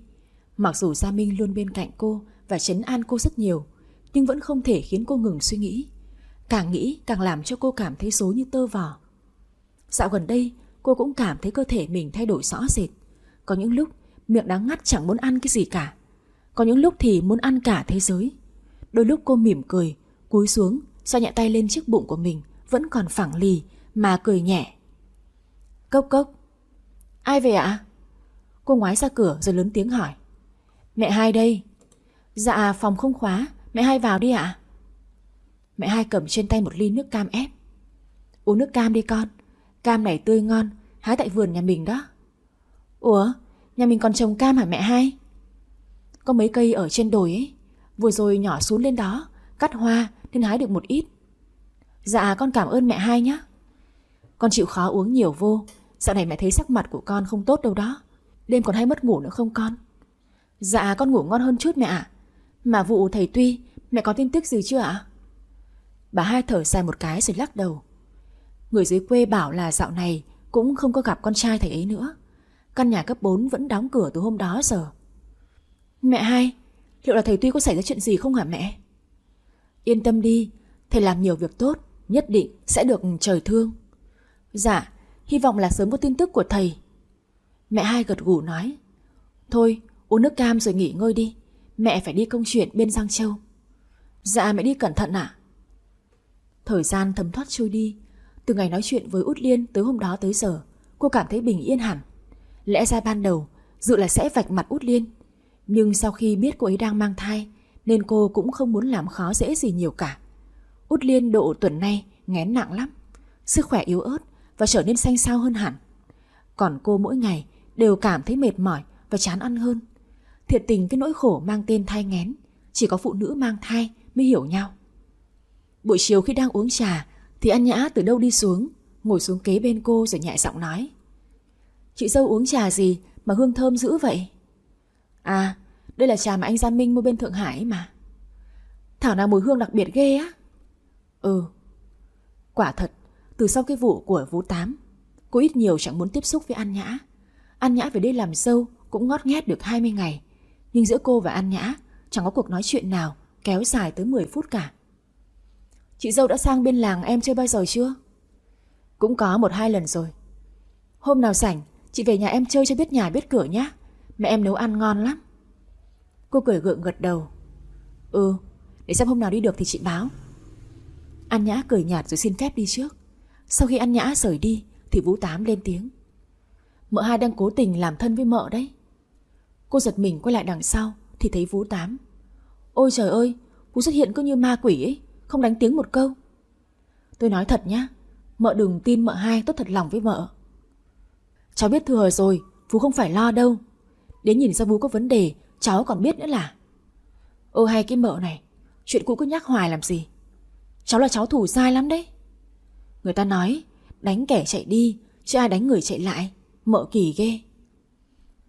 Mặc dù Gia Minh luôn bên cạnh cô Và chấn an cô rất nhiều, Nhưng vẫn không thể khiến cô ngừng suy nghĩ. Càng nghĩ càng làm cho cô cảm thấy rối như tơ vò. Dạo gần đây, Cô cũng cảm thấy cơ thể mình thay đổi rõ rệt. Có những lúc, miệng đáng ngắt chẳng muốn ăn cái gì cả. Có những lúc thì muốn ăn cả thế giới. Đôi lúc cô mỉm cười, Cúi xuống, xoa nhẹ tay lên chiếc bụng của mình, Vẫn còn phẳng lì Mà cười nhẹ. Cốc cốc. Ai về ạ? Cô ngoái ra cửa rồi lớn tiếng hỏi. Mẹ hai đây. Dạ phòng không khóa. Mẹ hai vào đi ạ. Mẹ hai cầm trên tay một ly nước cam ép. Uống nước cam đi con, Cam này tươi ngon, Hái tại vườn nhà mình đó. Ủa, Nhà mình còn trồng cam hả mẹ hai? Có mấy cây ở trên đồi ấy, Vừa rồi nhỏ xuống lên đó, Cắt hoa nên hái được một ít. Dạ con cảm ơn mẹ hai nhé Con chịu khó uống nhiều vô, Dạo này mẹ thấy sắc mặt của con không tốt đâu đó, Đêm còn hay mất ngủ nữa không con? Dạ con ngủ ngon hơn chút mẹ ạ. Mà vụ thầy Tuy, Mẹ có tin tức gì chưa ạ? Bà hai thở dài một cái rồi lắc đầu. Người dưới quê bảo là dạo này Cũng không có gặp con trai thầy ấy nữa. Căn nhà cấp 4 vẫn đóng cửa từ hôm đó giờ. Mẹ hai, Liệu là thầy Tuy có xảy ra chuyện gì không hả mẹ? Yên tâm đi, Thầy làm nhiều việc tốt, Nhất định sẽ được trời thương. Dạ Hy vọng là sớm có tin tức của thầy. Mẹ hai gật gù nói. Thôi, uống nước cam rồi nghỉ ngơi đi. Mẹ phải đi công chuyện bên Giang Châu. Dạ mẹ đi cẩn thận ạ. Thời gian thấm thoát trôi đi. Từ ngày nói chuyện với Út Liên tới hôm đó tới giờ, Cô cảm thấy bình yên hẳn. Lẽ ra ban đầu, Dự là sẽ vạch mặt Út Liên. Nhưng sau khi biết cô ấy đang mang thai, Nên cô cũng không muốn làm khó dễ gì nhiều cả. Út Liên độ tuần nay ngén nặng lắm. Sức khỏe yếu ớt Và trở nên xanh xao hơn hẳn. Còn cô mỗi ngày đều cảm thấy mệt mỏi Và chán ăn hơn. Thiệt tình cái nỗi khổ mang tên thai ngén Chỉ có phụ nữ mang thai mới hiểu nhau. Buổi chiều khi đang uống trà, Thì An Nhã từ đâu đi xuống, Ngồi xuống kế bên cô rồi nhẹ giọng nói. Chị dâu uống trà gì Mà hương thơm dữ vậy? À đây là trà mà anh Gia Minh mua bên Thượng Hải mà. Thảo nào mùi hương đặc biệt ghê á. Ừ. Quả thật, Từ sau cái vụ của Vũ Tám, Cô ít nhiều chẳng muốn tiếp xúc với An Nhã. An Nhã về đây làm dâu Cũng ngót nghét được 20 ngày, Nhưng giữa cô và An Nhã Chẳng có cuộc nói chuyện nào Kéo dài tới 10 phút cả. Chị dâu đã sang bên làng em chơi bao giờ chưa? Cũng có một hai lần rồi. Hôm nào rảnh Chị về nhà em chơi cho biết nhà biết cửa nhé Mẹ em nấu ăn ngon lắm. Cô cười gượng gật đầu. Ừ Để xem hôm nào đi được thì chị báo. An Nhã cười nhạt rồi xin phép đi trước. Sau khi An Nhã rời đi, Thì Vũ Tám lên tiếng. Mợ hai đang cố tình làm thân với mợ đấy. Cô giật mình quay lại đằng sau Thì thấy Vũ Tám. Ôi trời ơi, Vũ xuất hiện cứ như ma quỷ ấy. Không đánh tiếng một câu. Tôi nói thật nhá, Mợ đừng tin mợ hai tốt thật lòng với mợ. Cháu biết thừa rồi, phú không phải lo đâu. Đến nhìn ra phú có vấn đề, Cháu còn biết nữa là. Ô hay cái mợ này, Chuyện cũ cứ nhắc hoài làm gì? Cháu là cháu thủ sai lắm đấy. Người ta nói, Đánh kẻ chạy đi, Chứ ai đánh người chạy lại, Mợ kỳ ghê.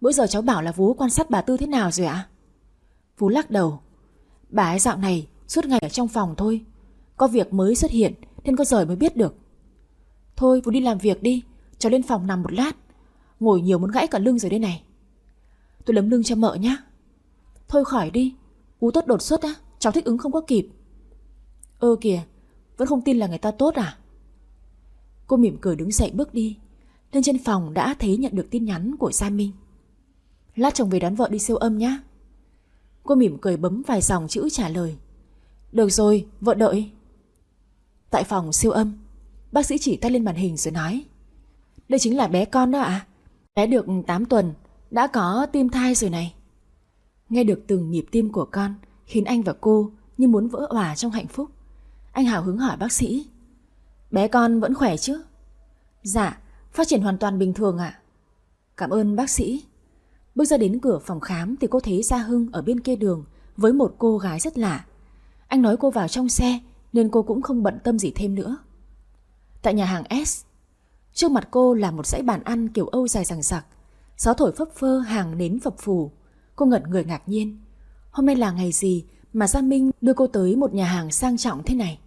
Bữa giờ cháu bảo là Vú quan sát bà Tư thế nào rồi ạ? Vú lắc đầu, Bà ấy dạo này suốt ngày ở trong phòng thôi. Có việc mới xuất hiện, Nên có rời mới biết được. Thôi, vũ đi làm việc đi, Cháu lên phòng nằm một lát, Ngồi nhiều muốn gãy cả lưng rồi đây này. Tôi lấm lưng cho mợ nhá. Thôi khỏi đi vũ tốt đột xuất á, Cháu thích ứng không có kịp. Ơ kìa, Vẫn không tin là người ta tốt à? Cô mỉm cười đứng dậy bước đi, Lên trên phòng đã thấy nhận được tin nhắn của Gia Minh. Lát chồng về đón vợ đi siêu âm nhá. Cô mỉm cười bấm vài dòng chữ trả lời. Được rồi, vợ đợi. Tại phòng siêu âm Bác sĩ chỉ tay lên màn hình rồi nói. Đây chính là bé con đó ạ. À? Bé được 8 tuần Đã có tim thai rồi này. Nghe được từng nhịp tim của con Khiến anh và cô như muốn vỡ òa trong hạnh phúc. Anh hào hứng hỏi bác sĩ. Bé con vẫn khỏe chứ? Dạ Phát triển hoàn toàn bình thường ạ. Cảm ơn bác sĩ. Bước ra đến cửa phòng khám thì cô thấy Gia Hưng ở bên kia đường với một cô gái rất lạ. Anh nói cô vào trong xe nên cô cũng không bận tâm gì thêm nữa. Tại nhà hàng S, trước mặt cô là một dãy bàn ăn kiểu Âu dài rằng rặc, gió thổi phấp phơ hàng nến phập phù. Cô ngẩn người ngạc nhiên. Hôm nay là ngày gì mà Gia Minh đưa cô tới một nhà hàng sang trọng thế này?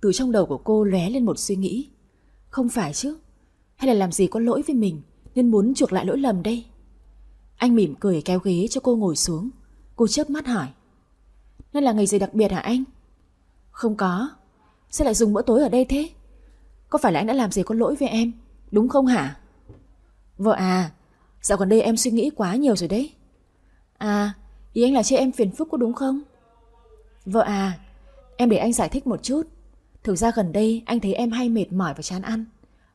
Từ trong đầu của cô lóe lên một suy nghĩ. Không phải chứ, hay là làm gì có lỗi với mình nên muốn chuộc lại lỗi lầm đây? Anh mỉm cười kéo ghế cho cô ngồi xuống Cô chớp mắt hỏi đây là ngày gì đặc biệt hả anh? Không có Sao lại dùng bữa tối ở đây thế? Có phải là anh đã làm gì có lỗi với em? Đúng không hả? Vợ à Dạo gần đây em suy nghĩ quá nhiều rồi đấy À Ý anh là chê em phiền phức có đúng không? Vợ à Em để anh giải thích một chút Thực ra gần đây anh thấy em hay mệt mỏi và chán ăn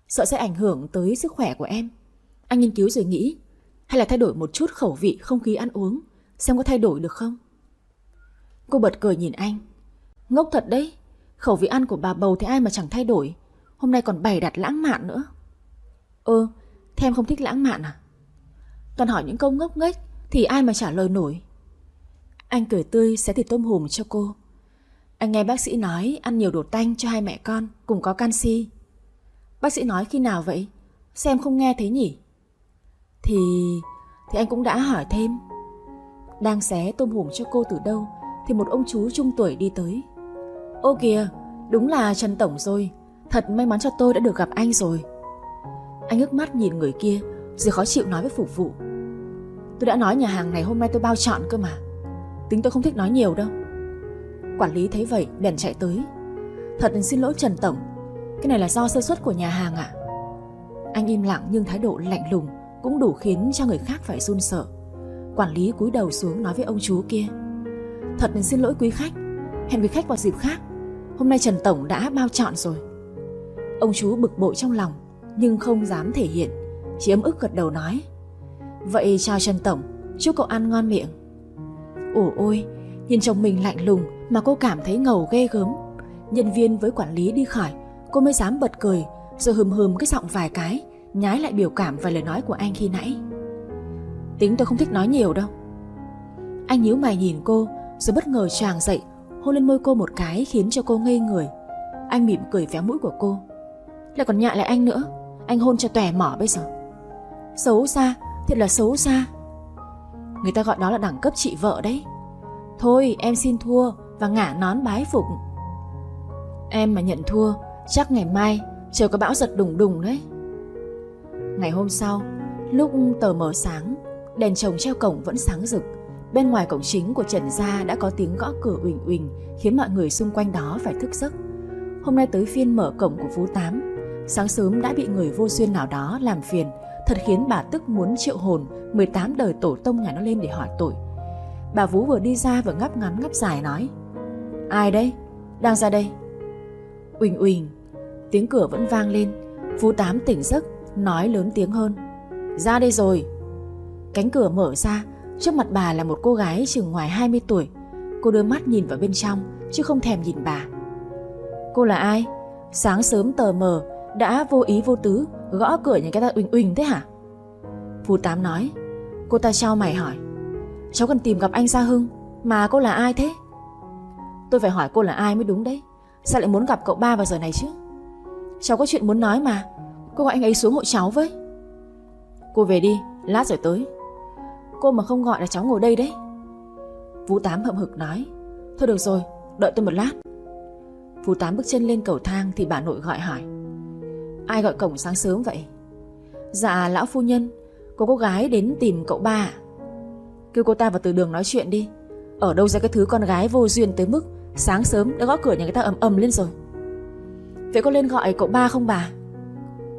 Sợ sẽ ảnh hưởng tới sức khỏe của em Anh nghiên cứu rồi nghĩ hay là thay đổi một chút khẩu vị không khí ăn uống Xem có thay đổi được không Cô bật cười nhìn anh. Ngốc thật đấy, Khẩu vị ăn của bà bầu thì ai mà chẳng thay đổi. Hôm nay còn bày đặt lãng mạn nữa. Ơ, Thế em không thích lãng mạn à? Toàn hỏi những câu ngốc nghếch Thì ai mà trả lời nổi. Anh cười tươi xé thịt tôm hùm cho cô. Anh nghe bác sĩ nói Ăn nhiều đồ tanh cho hai mẹ con Cùng có canxi. Bác sĩ nói khi nào vậy? Xem không nghe thấy nhỉ? Thì... thì anh cũng đã hỏi thêm. Đang xé tôm hùm cho cô từ đâu? Thì một ông chú trung tuổi đi tới. Ô kìa, Đúng là Trần Tổng rồi Thật may mắn cho tôi đã được gặp anh rồi. Anh ước mắt nhìn người kia, Rồi khó chịu nói với phục vụ. Tôi đã nói nhà hàng này hôm nay tôi bao chọn cơ mà, Tính tôi không thích nói nhiều đâu. Quản lý thấy vậy liền chạy tới. Thật xin lỗi Trần Tổng, Cái này là do sơ suất của nhà hàng ạ. Anh im lặng nhưng thái độ lạnh lùng cũng đủ khiến cho người khác phải run sợ. Quản lý cúi đầu xuống nói với ông chú kia. Thật nên xin lỗi quý khách, hẹn quý khách vào dịp khác. Hôm nay Trần Tổng đã bao chọn rồi. Ông chú bực bội trong lòng nhưng không dám thể hiện, chỉ ấm ức gật đầu nói. Vậy chào Trần Tổng, chúc cậu ăn ngon miệng. Ủa ôi, nhìn chồng mình lạnh lùng mà cô cảm thấy ngầu ghê gớm. Nhân viên với quản lý đi khỏi, cô mới dám bật cười rồi hừm hừm cái giọng vài cái nhái lại biểu cảm và lời nói của anh khi nãy. Tính tôi không thích nói nhiều đâu. Anh nhíu mày nhìn cô rồi bất ngờ chàng dậy Hôn lên môi cô một cái khiến cho cô ngây người. Anh mỉm cười véo mũi của cô. Lại còn nhại lại anh nữa Anh hôn cho tòe mỏ bây giờ. Xấu xa, thiệt là xấu xa. Người ta gọi đó là đẳng cấp chị vợ đấy. Thôi em xin thua Và ngả nón bái phục. Em mà nhận thua Chắc ngày mai trời có bão giật đùng đùng đấy. Ngày hôm sau Lúc tờ mờ sáng Đèn trồng treo cổng vẫn sáng rực. Bên ngoài cổng chính của Trần Gia đã có tiếng gõ cửa uỳnh uỳnh, Khiến mọi người xung quanh đó phải thức giấc. Hôm nay tới phiên mở cổng của Phú Tám. Sáng sớm đã bị người vô duyên nào đó làm phiền, Thật khiến bà tức muốn triệu hồn 18 đời tổ tông nhà nó lên để hỏi tội. Bà vũ vừa đi ra vừa ngắp ngắn ngắp dài nói, Ai đây? Đang ra đây. Uỳnh uỳnh, Tiếng cửa vẫn vang lên. Phú Tám tỉnh giấc, Nói lớn tiếng hơn, Ra đây rồi. Cánh cửa mở ra Trước mặt bà là một cô gái chừng ngoài 20 tuổi Cô đưa mắt nhìn vào bên trong Chứ không thèm nhìn bà Cô là ai? Sáng sớm tờ mờ Đã vô ý vô tứ Gõ cửa nhà cái ta uỳnh uỳnh thế hả? Phú Tám nói Cô ta trao mày hỏi Cháu cần tìm gặp anh Gia Hưng Mà cô là ai thế? Tôi phải hỏi cô là ai mới đúng đấy Sao lại muốn gặp cậu ba vào giờ này chứ? Cháu có chuyện muốn nói mà Cô gọi anh ấy xuống hộ cháu với Cô về đi, lát rồi tới Cô mà không gọi là cháu ngồi đây đấy. Vũ Tám hậm hực nói Thôi được rồi, đợi tôi một lát. Vũ Tám bước chân lên cầu thang Thì bà nội gọi hỏi Ai gọi cổng sáng sớm vậy? Dạ lão phu nhân Cô cô gái đến tìm cậu ba Kêu cô ta vào từ đường nói chuyện đi Ở đâu ra cái thứ con gái vô duyên tới mức Sáng sớm đã gõ cửa nhà người ta ầm ầm lên rồi. Vậy có lên gọi cậu ba không bà?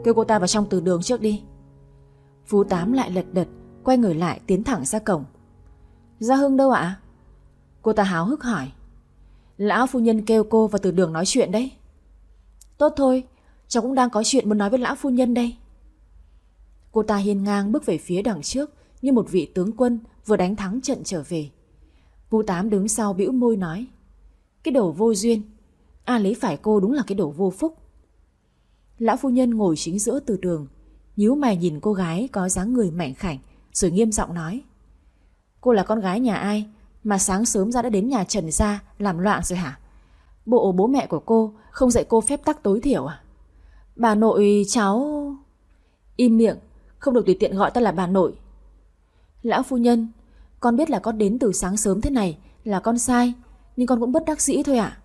Kêu cô ta vào trong từ đường trước đi. Phú Tám lại lật đật Quay người lại tiến thẳng ra cổng. Gia Hưng đâu ạ? Cô ta háo hức hỏi. Lão phu nhân kêu cô vào từ đường nói chuyện đấy. Tốt thôi, Cháu cũng đang có chuyện muốn nói với lão phu nhân đây. Cô ta hiên ngang bước về phía đằng trước Như một vị tướng quân vừa đánh thắng trận trở về. Vũ Tám đứng sau bĩu môi nói, Cái đầu vô duyên A lấy phải cô đúng là cái đầu vô phúc. Lão phu nhân ngồi chính giữa từ đường, nhíu mày nhìn cô gái có dáng người mảnh khảnh rồi nghiêm giọng nói, Cô là con gái nhà ai Mà sáng sớm ra đã đến nhà Trần gia Làm loạn rồi hả? Bộ bố mẹ của cô không dạy cô phép tắc tối thiểu à? Bà nội cháu Im miệng, Không được tùy tiện gọi ta là bà nội. Lão phu nhân, Con biết là con đến từ sáng sớm thế này Là con sai, Nhưng con cũng bất đắc dĩ thôi ạ.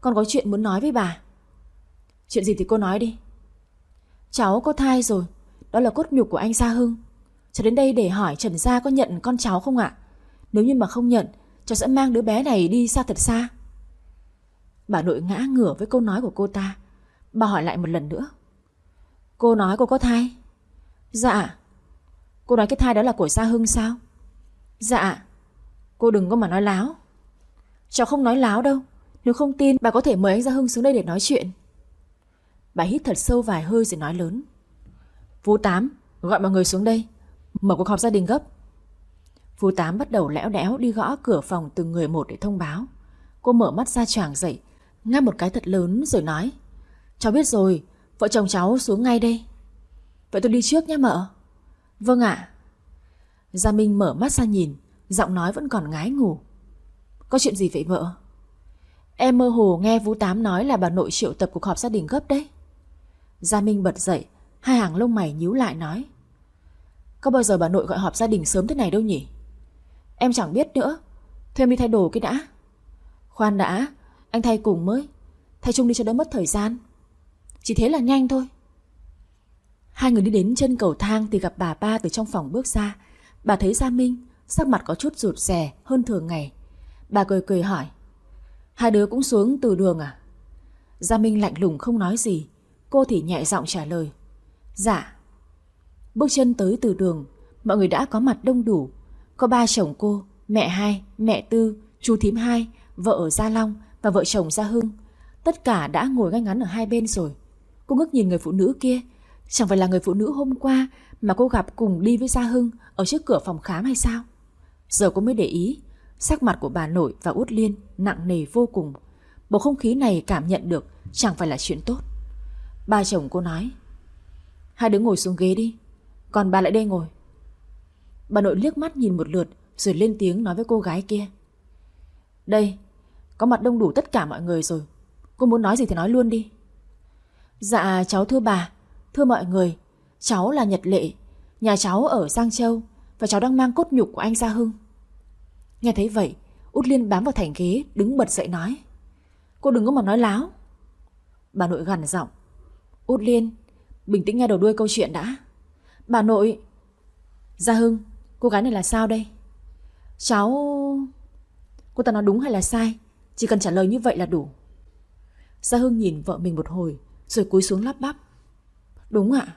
Con có chuyện muốn nói với bà. Chuyện gì thì cô nói đi. Cháu có thai rồi, Đó là cốt nhục của anh Gia Hưng. Cháu đến đây để hỏi Trần Gia có nhận con cháu không ạ? Nếu như mà không nhận, Cháu sẽ mang đứa bé này đi xa thật xa. Bà nội ngã ngửa với câu nói của cô ta. Bà hỏi lại một lần nữa. Cô nói cô có thai? Dạ Cô nói cái thai đó là của Gia Hưng sao? Dạ Cô đừng có mà nói láo. Cháu không nói láo đâu. Nếu không tin, bà có thể mời anh Gia Hưng xuống đây để nói chuyện. Bà hít thật sâu vài hơi rồi nói lớn. Vũ Tám, Gọi mọi người xuống đây. Mở cuộc họp gia đình gấp. Phú Tám bắt đầu lẽo đẽo đi gõ cửa phòng từng người một để thông báo. Cô mở mắt ra choàng dậy, Ngáp một cái thật lớn rồi nói, Cháu biết rồi, Vợ chồng cháu xuống ngay đây. Vậy tôi đi trước nhé, mợ. Vâng ạ. Gia Minh mở mắt ra nhìn, Giọng nói vẫn còn ngái ngủ. Có chuyện gì vậy vợ Em mơ hồ nghe Vũ Tám nói là bà nội triệu tập cuộc họp gia đình gấp đấy. Gia Minh bật dậy, Hai hàng lông mày nhíu lại nói có bao giờ bà nội gọi họp gia đình sớm thế này đâu nhỉ? Em chẳng biết nữa. Thôi em đi thay đồ cái đã. Khoan đã, Anh thay cùng mới. Thay chung đi cho đỡ mất thời gian. Chỉ thế là nhanh thôi. Hai người đi đến chân cầu thang Thì gặp bà ba từ trong phòng bước ra. Bà thấy Gia Minh, Sắc mặt có chút rụt rè hơn thường ngày. Bà cười cười hỏi, Hai đứa cũng xuống từ đường à? Gia Minh lạnh lùng không nói gì. Cô thì nhẹ giọng trả lời Dạ. Bước chân tới từ đường Mọi người đã có mặt đông đủ. Có ba chồng cô, mẹ hai, mẹ tư, chú thím hai Vợ ở Gia Long và vợ chồng Gia Hưng. Tất cả đã ngồi ngay ngắn ở hai bên rồi. Cô ngước nhìn người phụ nữ kia. Chẳng phải là người phụ nữ hôm qua Mà cô gặp cùng đi với Gia Hưng Ở trước cửa phòng khám hay sao? Giờ cô mới để ý Sắc mặt của bà nội và út liên nặng nề vô cùng. Bầu không khí này cảm nhận được Chẳng phải là chuyện tốt. Ba chồng cô nói Hai đứa ngồi xuống ghế đi. Còn bà lại đây ngồi. Bà nội liếc mắt nhìn một lượt, Rồi lên tiếng nói với cô gái kia. Đây, Có mặt đông đủ tất cả mọi người rồi. Cô muốn nói gì thì nói luôn đi. Dạ cháu thưa bà. Thưa mọi người, Cháu là Nhật Lệ. Nhà cháu ở Giang Châu, Và cháu đang mang cốt nhục của anh Gia Hưng. Nghe thấy vậy, Út Liên bám vào thành ghế, Đứng bật dậy nói. Cô đừng có mà nói láo. Bà nội gằn giọng. Út Liên, Bình tĩnh nghe đầu đuôi câu chuyện đã. Bà nội. Gia Hưng, Cô gái này là sao đây? Cháu, Cô ta nói đúng hay là sai? Chỉ cần trả lời như vậy là đủ. Gia Hưng nhìn vợ mình một hồi, Rồi cúi xuống lắp bắp. Đúng ạ.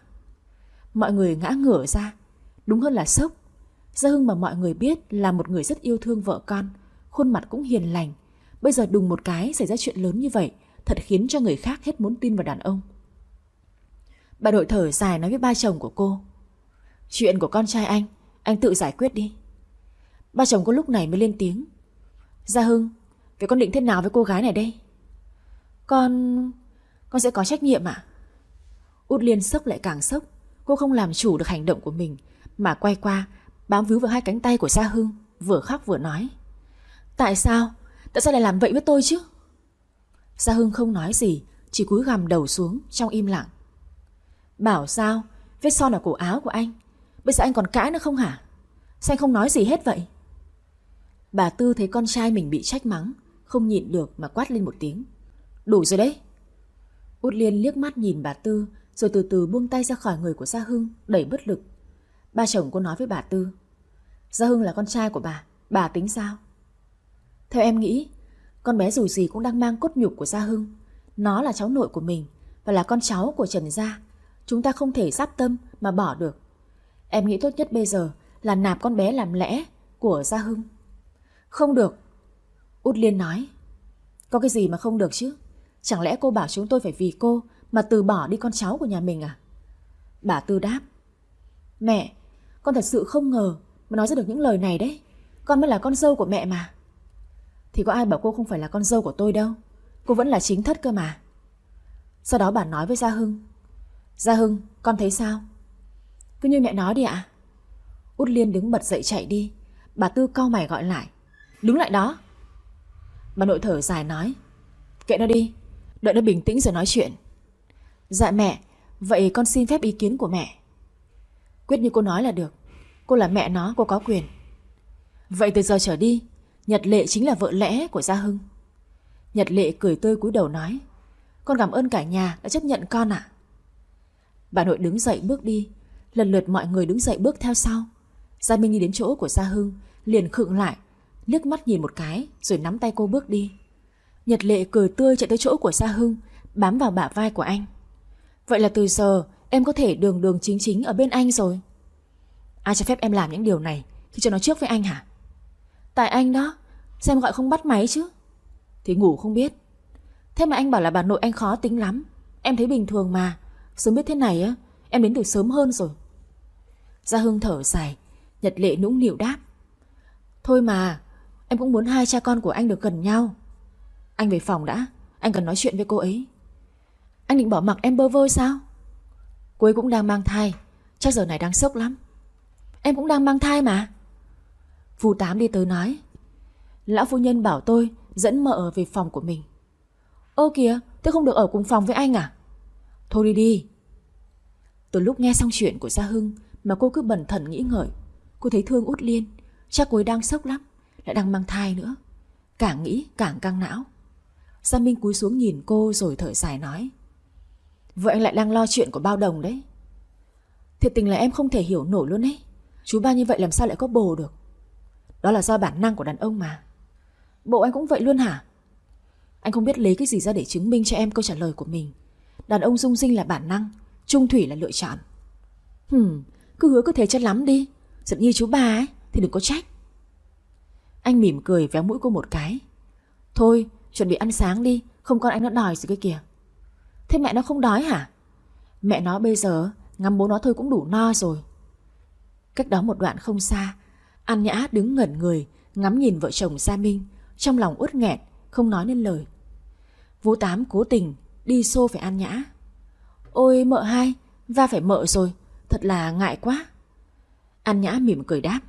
Mọi người ngã ngửa ra. Đúng hơn là sốc. Gia Hưng mà mọi người biết là một người rất yêu thương vợ con, Khuôn mặt cũng hiền lành. Bây giờ đùng một cái xảy ra chuyện lớn như vậy, Thật khiến cho người khác hết muốn tin vào đàn ông. Bà đội thở dài nói với ba chồng của cô. Chuyện của con trai anh Anh tự giải quyết đi. Ba chồng cô lúc này mới lên tiếng. Gia Hưng, Vậy con định thế nào với cô gái này đây? Con Con sẽ có trách nhiệm ạ. Út Liên sốc lại càng sốc. Cô không làm chủ được hành động của mình, Mà quay qua, bám víu vào hai cánh tay của Gia Hưng, Vừa khóc vừa nói. Tại sao? Tại sao lại làm vậy với tôi chứ? Gia Hưng không nói gì, Chỉ cúi gằm đầu xuống trong im lặng. Bảo sao? Vết son ở cổ áo của anh Bây giờ anh còn cãi nữa không hả? Sao anh không nói gì hết vậy? Bà Tư thấy con trai mình bị trách mắng, Không nhịn được mà quát lên một tiếng. Đủ rồi đấy. Út Liên liếc mắt nhìn bà Tư, Rồi từ từ buông tay ra khỏi người của Gia Hưng Đẩy bất lực. Ba chồng cô nói với bà Tư, Gia Hưng là con trai của bà Bà tính sao? Theo em nghĩ, Con bé dù gì cũng đang mang cốt nhục của Gia Hưng. Nó là cháu nội của mình Và là con cháu của Trần Gia. Chúng ta không thể sắp tâm mà bỏ được. Em nghĩ tốt nhất bây giờ Là nạp con bé làm lẽ của Gia Hưng. Không được, Út Liên nói. Có cái gì mà không được chứ? Chẳng lẽ cô bảo chúng tôi phải vì cô Mà từ bỏ đi con cháu của nhà mình à? Bà Tư đáp. Mẹ, Con thật sự không ngờ Mà nói ra được những lời này đấy. Con mới là con dâu của mẹ mà. Thì có ai bảo cô không phải là con dâu của tôi đâu? Cô vẫn là chính thất cơ mà. Sau đó bà nói với Gia Hưng. Gia Hưng, con thấy sao? Cứ như mẹ nói đi ạ. Út Liên đứng bật dậy chạy đi. Bà Tư cau mày gọi lại. Đứng lại đó. Bà nội thở dài nói. Kệ nó đi. Đợi nó bình tĩnh rồi nói chuyện. Dạ mẹ, Vậy con xin phép ý kiến của mẹ. Quyết như cô nói là được. Cô là mẹ nó, cô có quyền. Vậy từ giờ trở đi, Nhật Lệ chính là vợ lẽ của Gia Hưng. Nhật Lệ cười tươi cúi đầu nói. Con cảm ơn cả nhà đã chấp nhận con ạ. Bà nội đứng dậy bước đi. Lần lượt mọi người đứng dậy bước theo sau. Gia Minh đi đến chỗ của Gia Hưng, Liền khựng lại, liếc mắt nhìn một cái, Rồi nắm tay cô bước đi. Nhật Lệ cười tươi chạy tới chỗ của Gia Hưng, Bám vào bả vai của anh. Vậy là từ giờ, em có thể đường đường chính chính Ở bên anh rồi. Ai cho phép em làm những điều này Khi cho nó trước với anh hả? Tại anh đó Xem gọi không bắt máy chứ? Thì ngủ không biết. Thế mà anh bảo là bà nội anh khó tính lắm. Em thấy bình thường mà. Sớm biết thế này á, Em đến từ sớm hơn rồi. Gia Hưng thở dài. Nhật lệ nũng nịu đáp. Thôi mà, Em cũng muốn hai cha con của anh được gần nhau. Anh về phòng đã, Anh cần nói chuyện với cô ấy. Anh định bỏ mặc em bơ vơ sao? Cô ấy cũng đang mang thai, Chắc giờ này đang sốc lắm. Em cũng đang mang thai mà. Phù Tám đi tới nói, Lão phu nhân bảo tôi dẫn mợ về phòng của mình. Ô kìa tôi không được ở cùng phòng với anh à? Thôi đi đi. Từ lúc nghe xong chuyện của Gia Hưng mà cô cứ bẩn thần nghĩ ngợi. Cô thấy thương út liên. Chắc cô ấy đang sốc lắm. Lại đang mang thai nữa. Càng nghĩ càng căng não. Gia Minh cúi xuống nhìn cô rồi thở dài nói. Vậy anh lại đang lo chuyện của bao đồng đấy. Thiệt tình là em không thể hiểu nổi luôn ấy. Chú ba như vậy làm sao lại có bồ được? Đó là do bản năng của đàn ông mà. Bộ anh cũng vậy luôn hả? Anh không biết lấy cái gì ra để chứng minh cho em câu trả lời của mình. Đàn ông dung sinh là bản năng Trung thủy là lựa chọn. Hừm, cứ hứa cứ thế chất lắm đi. Giận như chú bà ấy Thì đừng có trách. Anh mỉm cười véo mũi cô một cái. Thôi, chuẩn bị ăn sáng đi Không con anh nó đòi gì cái kìa. Thế mẹ nó không đói hả? Mẹ nó bây giờ ngắm bố nó thôi cũng đủ no rồi. Cách đó một đoạn không xa An Nhã đứng ngẩn người Ngắm nhìn vợ chồng Gia Minh Trong lòng uất nghẹn Không nói nên lời. Vũ Tám cố tình Đi xô phải An Nhã. Ôi mợ hai Va phải mợ rồi. Thật là ngại quá An Nhã mỉm cười đáp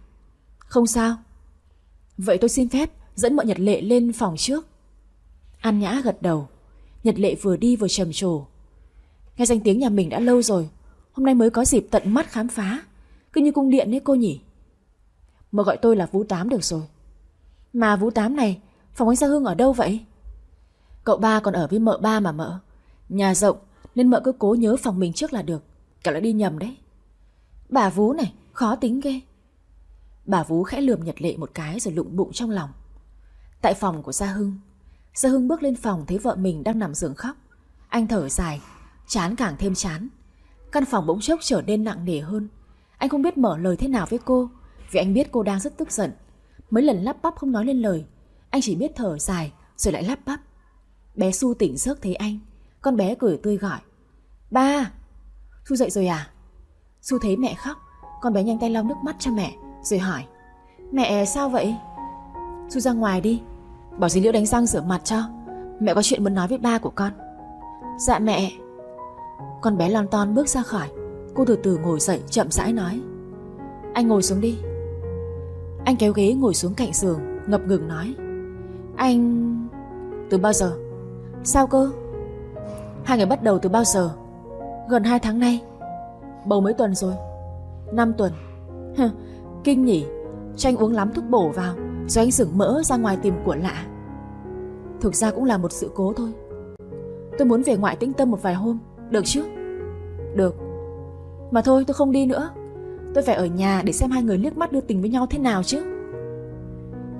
Không sao Vậy tôi xin phép dẫn mọi Nhật Lệ lên phòng trước. An Nhã gật đầu. Nhật Lệ vừa đi vừa trầm trồ. Nghe danh tiếng nhà mình đã lâu rồi, hôm nay mới có dịp tận mắt khám phá. Cứ như cung điện ấy cô nhỉ. Mợ gọi tôi là Vũ Tám được rồi. Mà Vũ Tám này, phòng anh Gia hương ở đâu vậy? Cậu ba còn ở với mợ ba mà mợ. Nhà rộng nên mợ cứ cố nhớ phòng mình trước là được. Cả lại đi nhầm đấy. Bà Vú này, khó tính ghê. Bà Vú khẽ lườm Nhật Lệ một cái rồi lụng bụng trong lòng. Tại phòng của Gia Hưng, Gia Hưng bước lên phòng thấy vợ mình đang nằm giường khóc. Anh thở dài, chán càng thêm chán. Căn phòng bỗng chốc trở nên nặng nề hơn. Anh không biết mở lời thế nào với cô, vì anh biết cô đang rất tức giận. Mấy lần lắp bắp không nói lên lời, anh chỉ biết thở dài rồi lại lắp bắp. Bé Su tỉnh giấc thấy anh, con bé cười tươi gọi. Ba! Su dậy rồi à? Su thấy mẹ khóc, con bé nhanh tay lau nước mắt cho mẹ, rồi hỏi. Mẹ sao vậy? Su ra ngoài đi, bảo dì Liễu đánh răng rửa mặt cho. Mẹ có chuyện muốn nói với ba của con. Dạ mẹ. Con bé lon ton bước ra khỏi, cô từ từ ngồi dậy chậm rãi nói. Anh ngồi xuống đi. Anh kéo ghế ngồi xuống cạnh giường, ngập ngừng nói. Anh... Từ bao giờ? Sao cơ? Hai người bắt đầu từ bao giờ? Gần hai tháng nay Bầu mấy tuần rồi? Năm tuần. Hừ, Kinh nhỉ. Cho anh uống lắm thuốc bổ vào Rồi anh sửng mỡ ra ngoài tìm của lạ. Thực ra cũng là một sự cố thôi. Tôi muốn về ngoại tĩnh tâm một vài hôm. Được chứ? Được. Mà thôi tôi không đi nữa. Tôi phải ở nhà để xem hai người liếc mắt đưa tình với nhau thế nào chứ.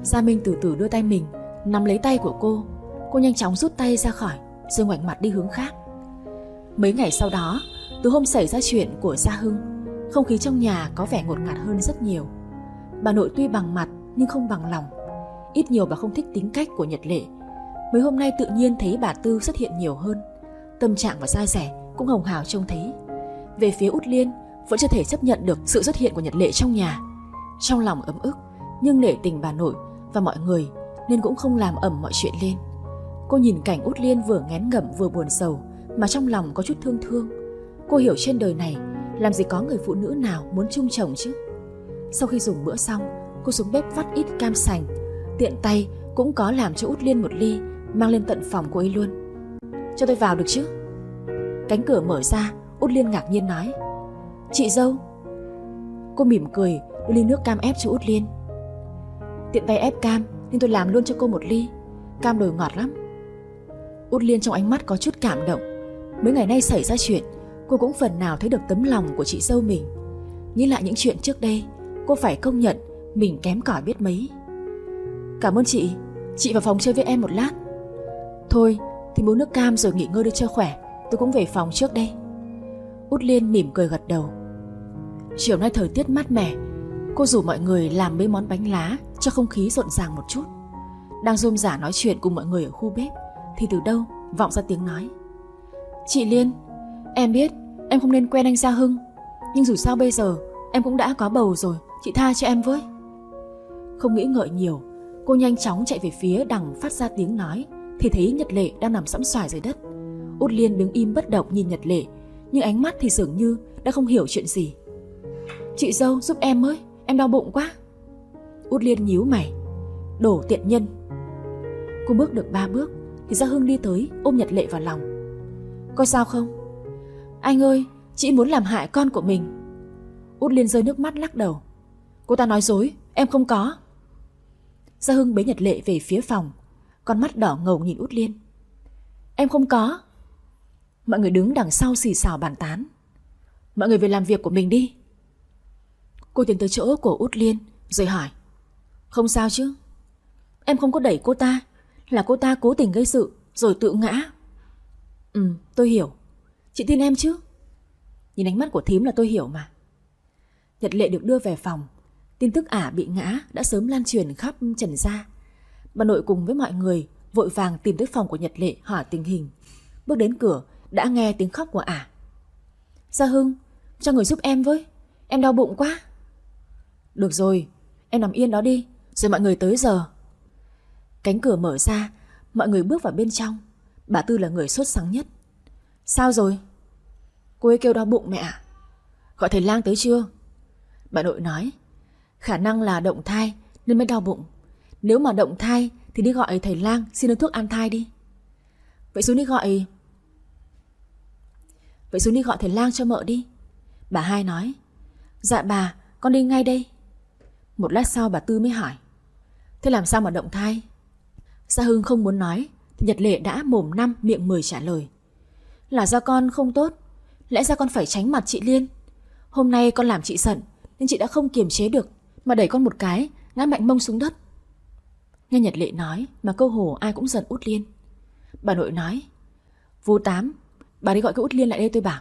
Gia Minh từ từ đưa tay mình Nắm lấy tay của cô. Cô nhanh chóng rút tay ra khỏi Rồi ngoảnh mặt đi hướng khác. Mấy ngày sau đó từ hôm xảy ra chuyện của Gia Hưng, Không khí trong nhà có vẻ ngột ngạt hơn rất nhiều. Bà nội tuy bằng mặt Nhưng không bằng lòng. Ít nhiều bà không thích tính cách của Nhật Lệ. Mấy hôm nay tự nhiên thấy bà Tư xuất hiện nhiều hơn. Tâm trạng và da rẻ Cũng hồng hào trông thấy. Về phía Út Liên, Vẫn chưa thể chấp nhận được sự xuất hiện của Nhật Lệ trong nhà. Trong lòng ấm ức, Nhưng nể tình bà nội và mọi người Nên cũng không làm ẩm mọi chuyện lên. Cô nhìn cảnh Út Liên vừa ngén ngẩm vừa buồn sầu Mà trong lòng có chút thương thương. Cô hiểu trên đời này, Làm gì có người phụ nữ nào muốn chung chồng chứ? Sau khi dùng bữa xong, Cô xuống bếp vắt ít cam sành, Tiện tay cũng có làm cho Út Liên một ly, Mang lên tận phòng cô ấy luôn. Cho tôi vào được chứ? Cánh cửa mở ra, Út Liên ngạc nhiên nói, Chị dâu. Cô mỉm cười, đưa ly nước cam ép cho Út Liên. Tiện tay ép cam Nên tôi làm luôn cho cô một ly, Cam đồi ngọt lắm. Út Liên trong ánh mắt có chút cảm động, Mấy ngày nay xảy ra chuyện Cô cũng phần nào thấy được tấm lòng của chị dâu mình. Nghĩ lại những chuyện trước đây, Cô phải công nhận Mình kém cỏi biết mấy. Cảm ơn chị. Chị vào phòng chơi với em một lát. Thôi, thì uống nước cam rồi nghỉ ngơi đi cho khỏe. Tôi cũng về phòng trước đây. Út Liên mỉm cười gật đầu. Chiều nay thời tiết mát mẻ, Cô rủ mọi người làm mấy món bánh lá Cho không khí rộn ràng một chút. Đang rôm rả nói chuyện cùng mọi người ở khu bếp, thì từ đâu vọng ra tiếng nói. Chị Liên Em biết, em không nên quen anh Gia Hưng. Nhưng dù sao bây giờ, Em cũng đã có bầu rồi. Chị tha cho em với. Không nghĩ ngợi nhiều, Cô nhanh chóng chạy về phía đằng phát ra tiếng nói. Thì thấy Nhật Lệ đang nằm sẫm xoài dưới đất. Út Liên đứng im bất động nhìn Nhật Lệ, Nhưng ánh mắt thì dường như đã không hiểu chuyện gì. Chị dâu giúp em với, Em đau bụng quá. Út Liên nhíu mày, Đổ tiện nhân. Cô bước được ba bước, thì Gia Hưng đi tới ôm Nhật Lệ vào lòng. Có sao không? Anh ơi, chị muốn làm hại con của mình. Út Liên rơi nước mắt lắc đầu. Cô ta nói dối, em không có. Gia Hưng bế Nhật Lệ về phía phòng. Con mắt đỏ ngầu nhìn Út Liên. Em không có. Mọi người đứng đằng sau xì xào bàn tán. Mọi người về làm việc của mình đi. Cô tiến tới chỗ của Út Liên Rồi hỏi. Không sao chứ? Em không có đẩy cô ta. Là cô ta cố tình gây sự Rồi tự ngã. Ừ tôi hiểu. Chị tin em chứ? Nhìn ánh mắt của thím là tôi hiểu mà. Nhật lệ được đưa về phòng. Tin tức ả bị ngã đã sớm lan truyền khắp trần gia. Bà nội cùng với mọi người Vội vàng tìm tới phòng của Nhật lệ hỏi tình hình. Bước đến cửa, Đã nghe tiếng khóc của ả. Gia Hưng, Cho người giúp em với. Em đau bụng quá. Được rồi, Em nằm yên đó đi, Rồi mọi người tới giờ. Cánh cửa mở ra, Mọi người bước vào bên trong. Bà Tư là người sốt sắng nhất. Sao rồi? Cô ấy kêu đau bụng mẹ ạ Gọi thầy lang tới chưa Bà nội nói Khả năng là động thai nên mới đau bụng Nếu mà động thai thì đi gọi thầy lang xin đơn thuốc an thai đi. Vậy xuống đi gọi... Vậy xuống đi gọi thầy lang cho mợ đi. Bà hai nói. Dạ bà, con đi ngay đây. Một lát sau bà Tư mới hỏi. Thế làm sao mà động thai? Sa Hưng không muốn nói thì Nhật Lệ đã mồm năm miệng mười trả lời. Là do con không tốt, lẽ ra con phải tránh mặt chị Liên. Hôm nay con làm chị giận nên chị đã không kiềm chế được mà đẩy con một cái, ngã mạnh mông xuống đất. Nghe Nhật Lệ nói mà câu hồ ai cũng giận Út Liên. Bà nội nói, Vô Tám, bà đi gọi cái Út Liên lại đây tôi bảo.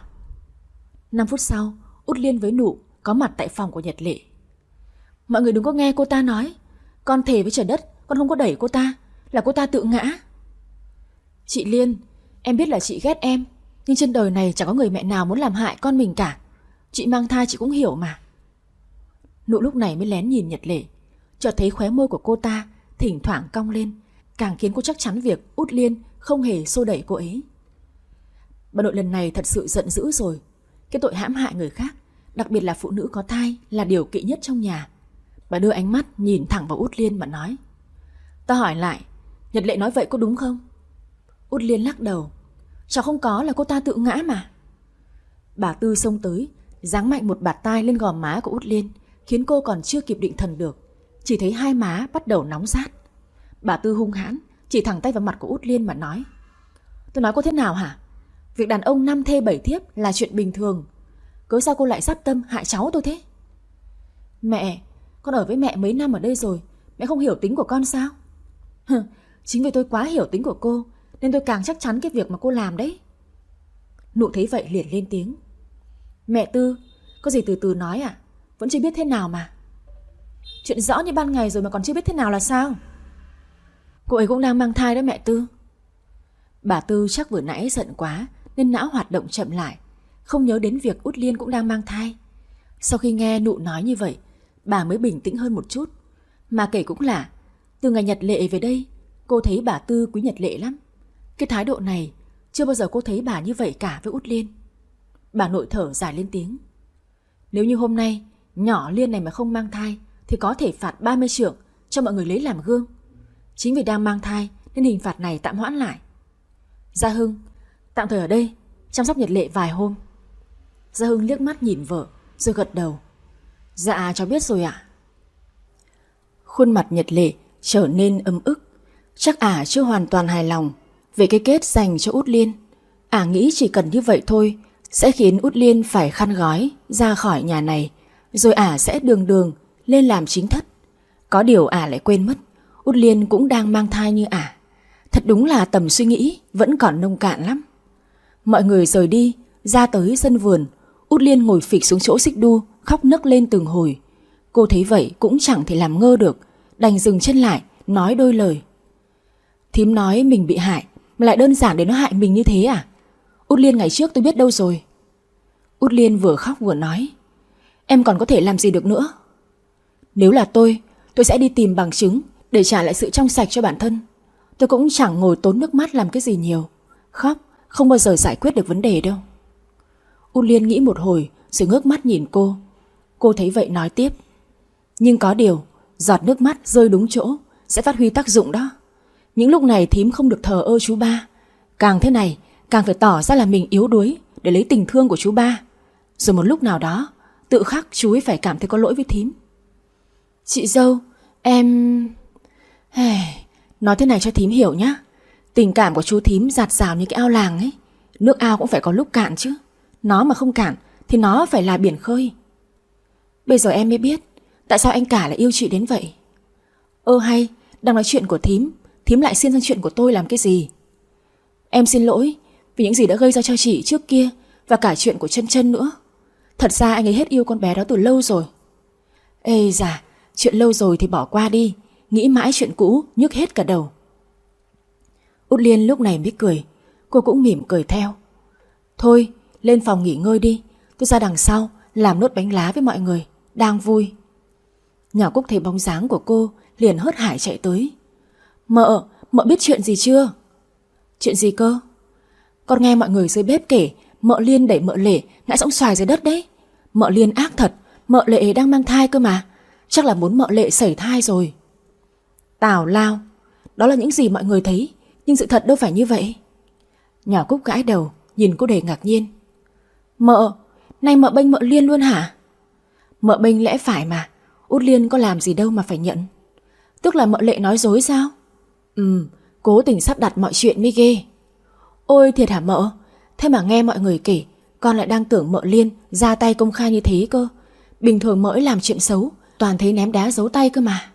5 phút sau, Út Liên với nụ có mặt tại phòng của Nhật Lệ. Mọi người đừng có nghe cô ta nói, con thề với trời đất, con không có đẩy cô ta, là cô ta tự ngã. Chị Liên, em biết là chị ghét em, nhưng trên đời này chẳng có người mẹ nào muốn làm hại con mình cả. Chị mang thai chị cũng hiểu mà. Nụ lúc này mới lén nhìn Nhật Lệ, chợt thấy khóe môi của cô ta thỉnh thoảng cong lên, càng khiến cô chắc chắn việc Út Liên không hề xô đẩy cô ấy. Bà nội lần này thật sự giận dữ rồi. Cái tội hãm hại người khác, đặc biệt là phụ nữ có thai là điều kỵ nhất trong nhà. Bà đưa ánh mắt nhìn thẳng vào Út Liên mà nói. Ta hỏi lại, Nhật Lệ nói vậy có đúng không? Út Liên lắc đầu. Cháu không có là cô ta tự ngã mà. Bà Tư xông tới, giáng mạnh một bạt tai lên gò má của Út Liên, khiến cô còn chưa kịp định thần được. Chỉ thấy hai má bắt đầu nóng rát. Bà Tư hung hãn, chỉ thẳng tay vào mặt của Út Liên mà nói. Tôi nói cô thế nào hả? Việc đàn ông năm thê bảy thiếp là chuyện bình thường. Cớ sao cô lại sát tâm hại cháu tôi thế? Mẹ, con ở với mẹ mấy năm ở đây rồi, mẹ không hiểu tính của con sao? Chính vì tôi quá hiểu tính của cô, nên tôi càng chắc chắn cái việc mà cô làm đấy. Nụ thấy vậy liền lên tiếng. Mẹ Tư, có gì từ từ nói à? Vẫn chưa biết thế nào mà. Chuyện rõ như ban ngày rồi mà còn chưa biết thế nào là sao? Cô ấy cũng đang mang thai đó mẹ Tư. Bà Tư chắc vừa nãy giận quá nên não hoạt động chậm lại, không nhớ đến việc Út Liên cũng đang mang thai. Sau khi nghe nụ nói như vậy, bà mới bình tĩnh hơn một chút. Mà kể cũng là, từ ngày Nhật Lệ về đây, cô thấy bà Tư quý Nhật Lệ lắm. Cái thái độ này, chưa bao giờ cô thấy bà như vậy cả với Út Liên. Bà nội thở dài lên tiếng. Nếu như hôm nay, nhỏ Liên này mà không mang thai, thì có thể phạt 30 trưởng cho mọi người lấy làm gương. Chính vì đang mang thai nên hình phạt này tạm hoãn lại. Gia Hưng, tạm thời ở đây, chăm sóc Nhật Lệ vài hôm. Gia Hưng liếc mắt nhìn vợ, rồi gật đầu. Dạ, cháu biết rồi ạ. Khuôn mặt Nhật Lệ trở nên ấm ức. Chắc ả chưa hoàn toàn hài lòng về cái kết dành cho Út Liên. Ả nghĩ chỉ cần như vậy thôi sẽ khiến Út Liên phải khăn gói ra khỏi nhà này, rồi ả sẽ đường đường lên làm chính thất. Có điều ả lại quên mất, Út Liên cũng đang mang thai như ả. Thật đúng là tầm suy nghĩ vẫn còn nông cạn lắm. Mọi người rời đi, ra tới sân vườn, Út Liên ngồi phịch xuống chỗ xích đu, khóc nấc lên từng hồi. Cô thấy vậy cũng chẳng thể làm ngơ được, đành dừng chân lại, nói đôi lời. Thím nói mình bị hại, mà lại đơn giản để nó hại mình như thế à? Út Liên ngày trước tôi biết đâu rồi. Út Liên vừa khóc vừa nói. Em còn có thể làm gì được nữa? Nếu là tôi, tôi sẽ đi tìm bằng chứng để trả lại sự trong sạch cho bản thân. Tôi cũng chẳng ngồi tốn nước mắt làm cái gì nhiều. Khóc không bao giờ giải quyết được vấn đề đâu. Út Liên nghĩ một hồi rồi ngước mắt nhìn cô. Cô thấy vậy nói tiếp. Nhưng có điều, giọt nước mắt rơi đúng chỗ sẽ phát huy tác dụng đó. Những lúc này thím không được thờ ơ chú ba. Càng thế này, càng phải tỏ ra là mình yếu đuối để lấy tình thương của chú ba. Rồi một lúc nào đó, tự khắc chú ấy phải cảm thấy có lỗi với thím. Chị dâu, em... Hey, nói thế này cho thím hiểu nhá. Tình cảm của chú thím giạt rào như cái ao làng ấy. Nước ao cũng phải có lúc cạn chứ. Nó mà không cạn thì nó phải là biển khơi. Bây giờ em mới biết tại sao anh cả lại yêu chị đến vậy. Ơ hay, đang nói chuyện của thím, thím lại xin sang chuyện của tôi làm cái gì? Em xin lỗi vì những gì đã gây ra cho chị trước kia và cả chuyện của chân chân nữa. Thật ra anh ấy hết yêu con bé đó từ lâu rồi. Ê dạ, chuyện lâu rồi thì bỏ qua đi, nghĩ mãi chuyện cũ nhức hết cả đầu. Út Liên lúc này mới cười, cô cũng mỉm cười theo. Thôi, lên phòng nghỉ ngơi đi, tôi ra đằng sau làm nốt bánh lá với mọi người, đang vui. Nhỏ Cúc thấy bóng dáng của cô liền hớt hải chạy tới. Mợ, mợ biết chuyện gì chưa? Chuyện gì cơ? Con nghe mọi người dưới bếp kể Mợ Liên đẩy mợ Lệ ngã sóng xoài dưới đất đấy. Mợ Liên ác thật Mợ Lệ đang mang thai cơ mà. Chắc là muốn mợ Lệ sẩy thai rồi. Tào lao Đó là những gì mọi người thấy Nhưng sự thật đâu phải như vậy. Nhỏ Cúc gãi đầu Nhìn cô đầy ngạc nhiên. Mợ Nay mợ bênh mợ Liên luôn hả? Mợ bênh lẽ phải mà Út Liên có làm gì đâu mà phải nhận. Tức là mợ lệ nói dối sao? Ừ Cố tình sắp đặt mọi chuyện mới ghê. Ôi thiệt hả mợ? Thế mà nghe mọi người kể Con lại đang tưởng mợ Liên ra tay công khai như thế cơ. Bình thường mỡ làm chuyện xấu Toàn thấy ném đá giấu tay cơ mà.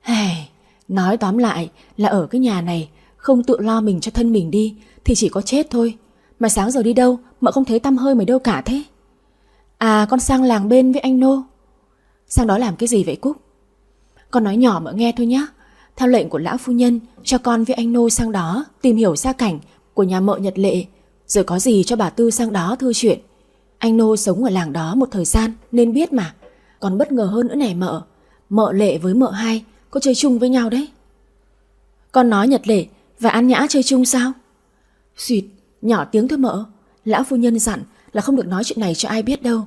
Hey, Nói tóm lại là ở cái nhà này Không tự lo mình cho thân mình đi Thì chỉ có chết thôi. Mà sáng giờ đi đâu Mợ không thấy tâm hơi mày đâu cả thế. À con sang làng bên với anh Nô. Sang đó làm cái gì vậy Cúc? Con nói nhỏ mợ nghe thôi nhá. Theo lệnh của lão phu nhân, Cho con với anh Nô sang đó, Tìm hiểu gia cảnh của nhà mợ Nhật Lệ. Rồi có gì cho bà Tư sang đó thư chuyện. Anh Nô sống ở làng đó một thời gian, Nên biết mà. Còn bất ngờ hơn nữa này mợ Mợ Lệ với mợ hai Có chơi chung với nhau đấy. Con nói Nhật Lệ, và An Nhã chơi chung sao? Xuyệt, Nhỏ tiếng thôi mợ. Lão phu nhân dặn là không được nói chuyện này cho ai biết đâu.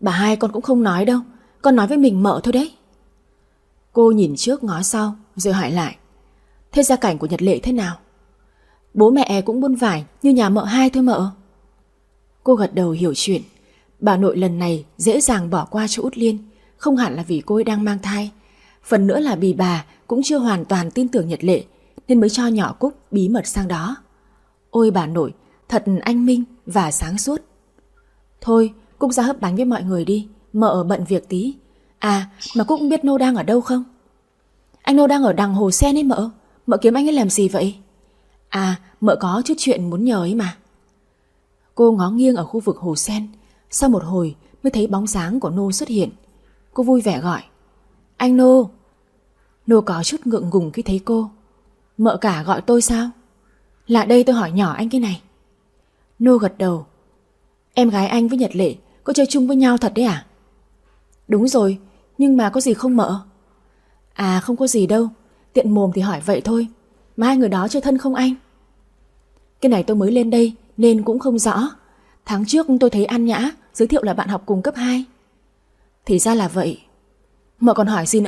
Bà hai con cũng không nói đâu, Con nói với mình mợ thôi đấy. Cô nhìn trước ngó sau rồi hỏi lại. Thế gia cảnh của Nhật Lệ thế nào? Bố mẹ e cũng buôn vải như nhà mợ hai thôi mợ. Cô gật đầu hiểu chuyện. Bà nội lần này dễ dàng bỏ qua cho Út Liên, Không hẳn là vì cô ấy đang mang thai. Phần nữa là vì bà cũng chưa hoàn toàn tin tưởng Nhật Lệ, Nên mới cho nhỏ Cúc bí mật sang đó. Ôi bà nội, Thật anh minh và sáng suốt. Thôi, Cúc ra hấp bánh với mọi người đi, Mợ bận việc tí. À mà Cúc biết Nô đang ở đâu không? Anh Nô đang ở đằng hồ sen ấy mợ. Mợ kiếm anh ấy làm gì vậy? À mợ có chút chuyện muốn nhờ ấy mà. Cô ngó nghiêng ở khu vực hồ sen. Sau một hồi mới thấy bóng dáng của Nô xuất hiện. Cô vui vẻ gọi. Anh Nô! Nô có chút ngượng ngùng khi thấy cô. Mợ cả gọi tôi sao? Lại đây tôi hỏi nhỏ anh cái này. Nô gật đầu. Em gái anh với Nhật Lệ, Có chơi chung với nhau thật đấy à? Đúng rồi, Nhưng mà có gì không mợ? À không có gì đâu. Tiện mồm thì hỏi vậy thôi. Mà hai người đó chơi thân không anh? Cái này tôi mới lên đây Nên cũng không rõ. Tháng trước tôi thấy An Nhã Giới thiệu là bạn học cùng cấp 2 Thì ra là vậy. Mợ còn hỏi gì nữa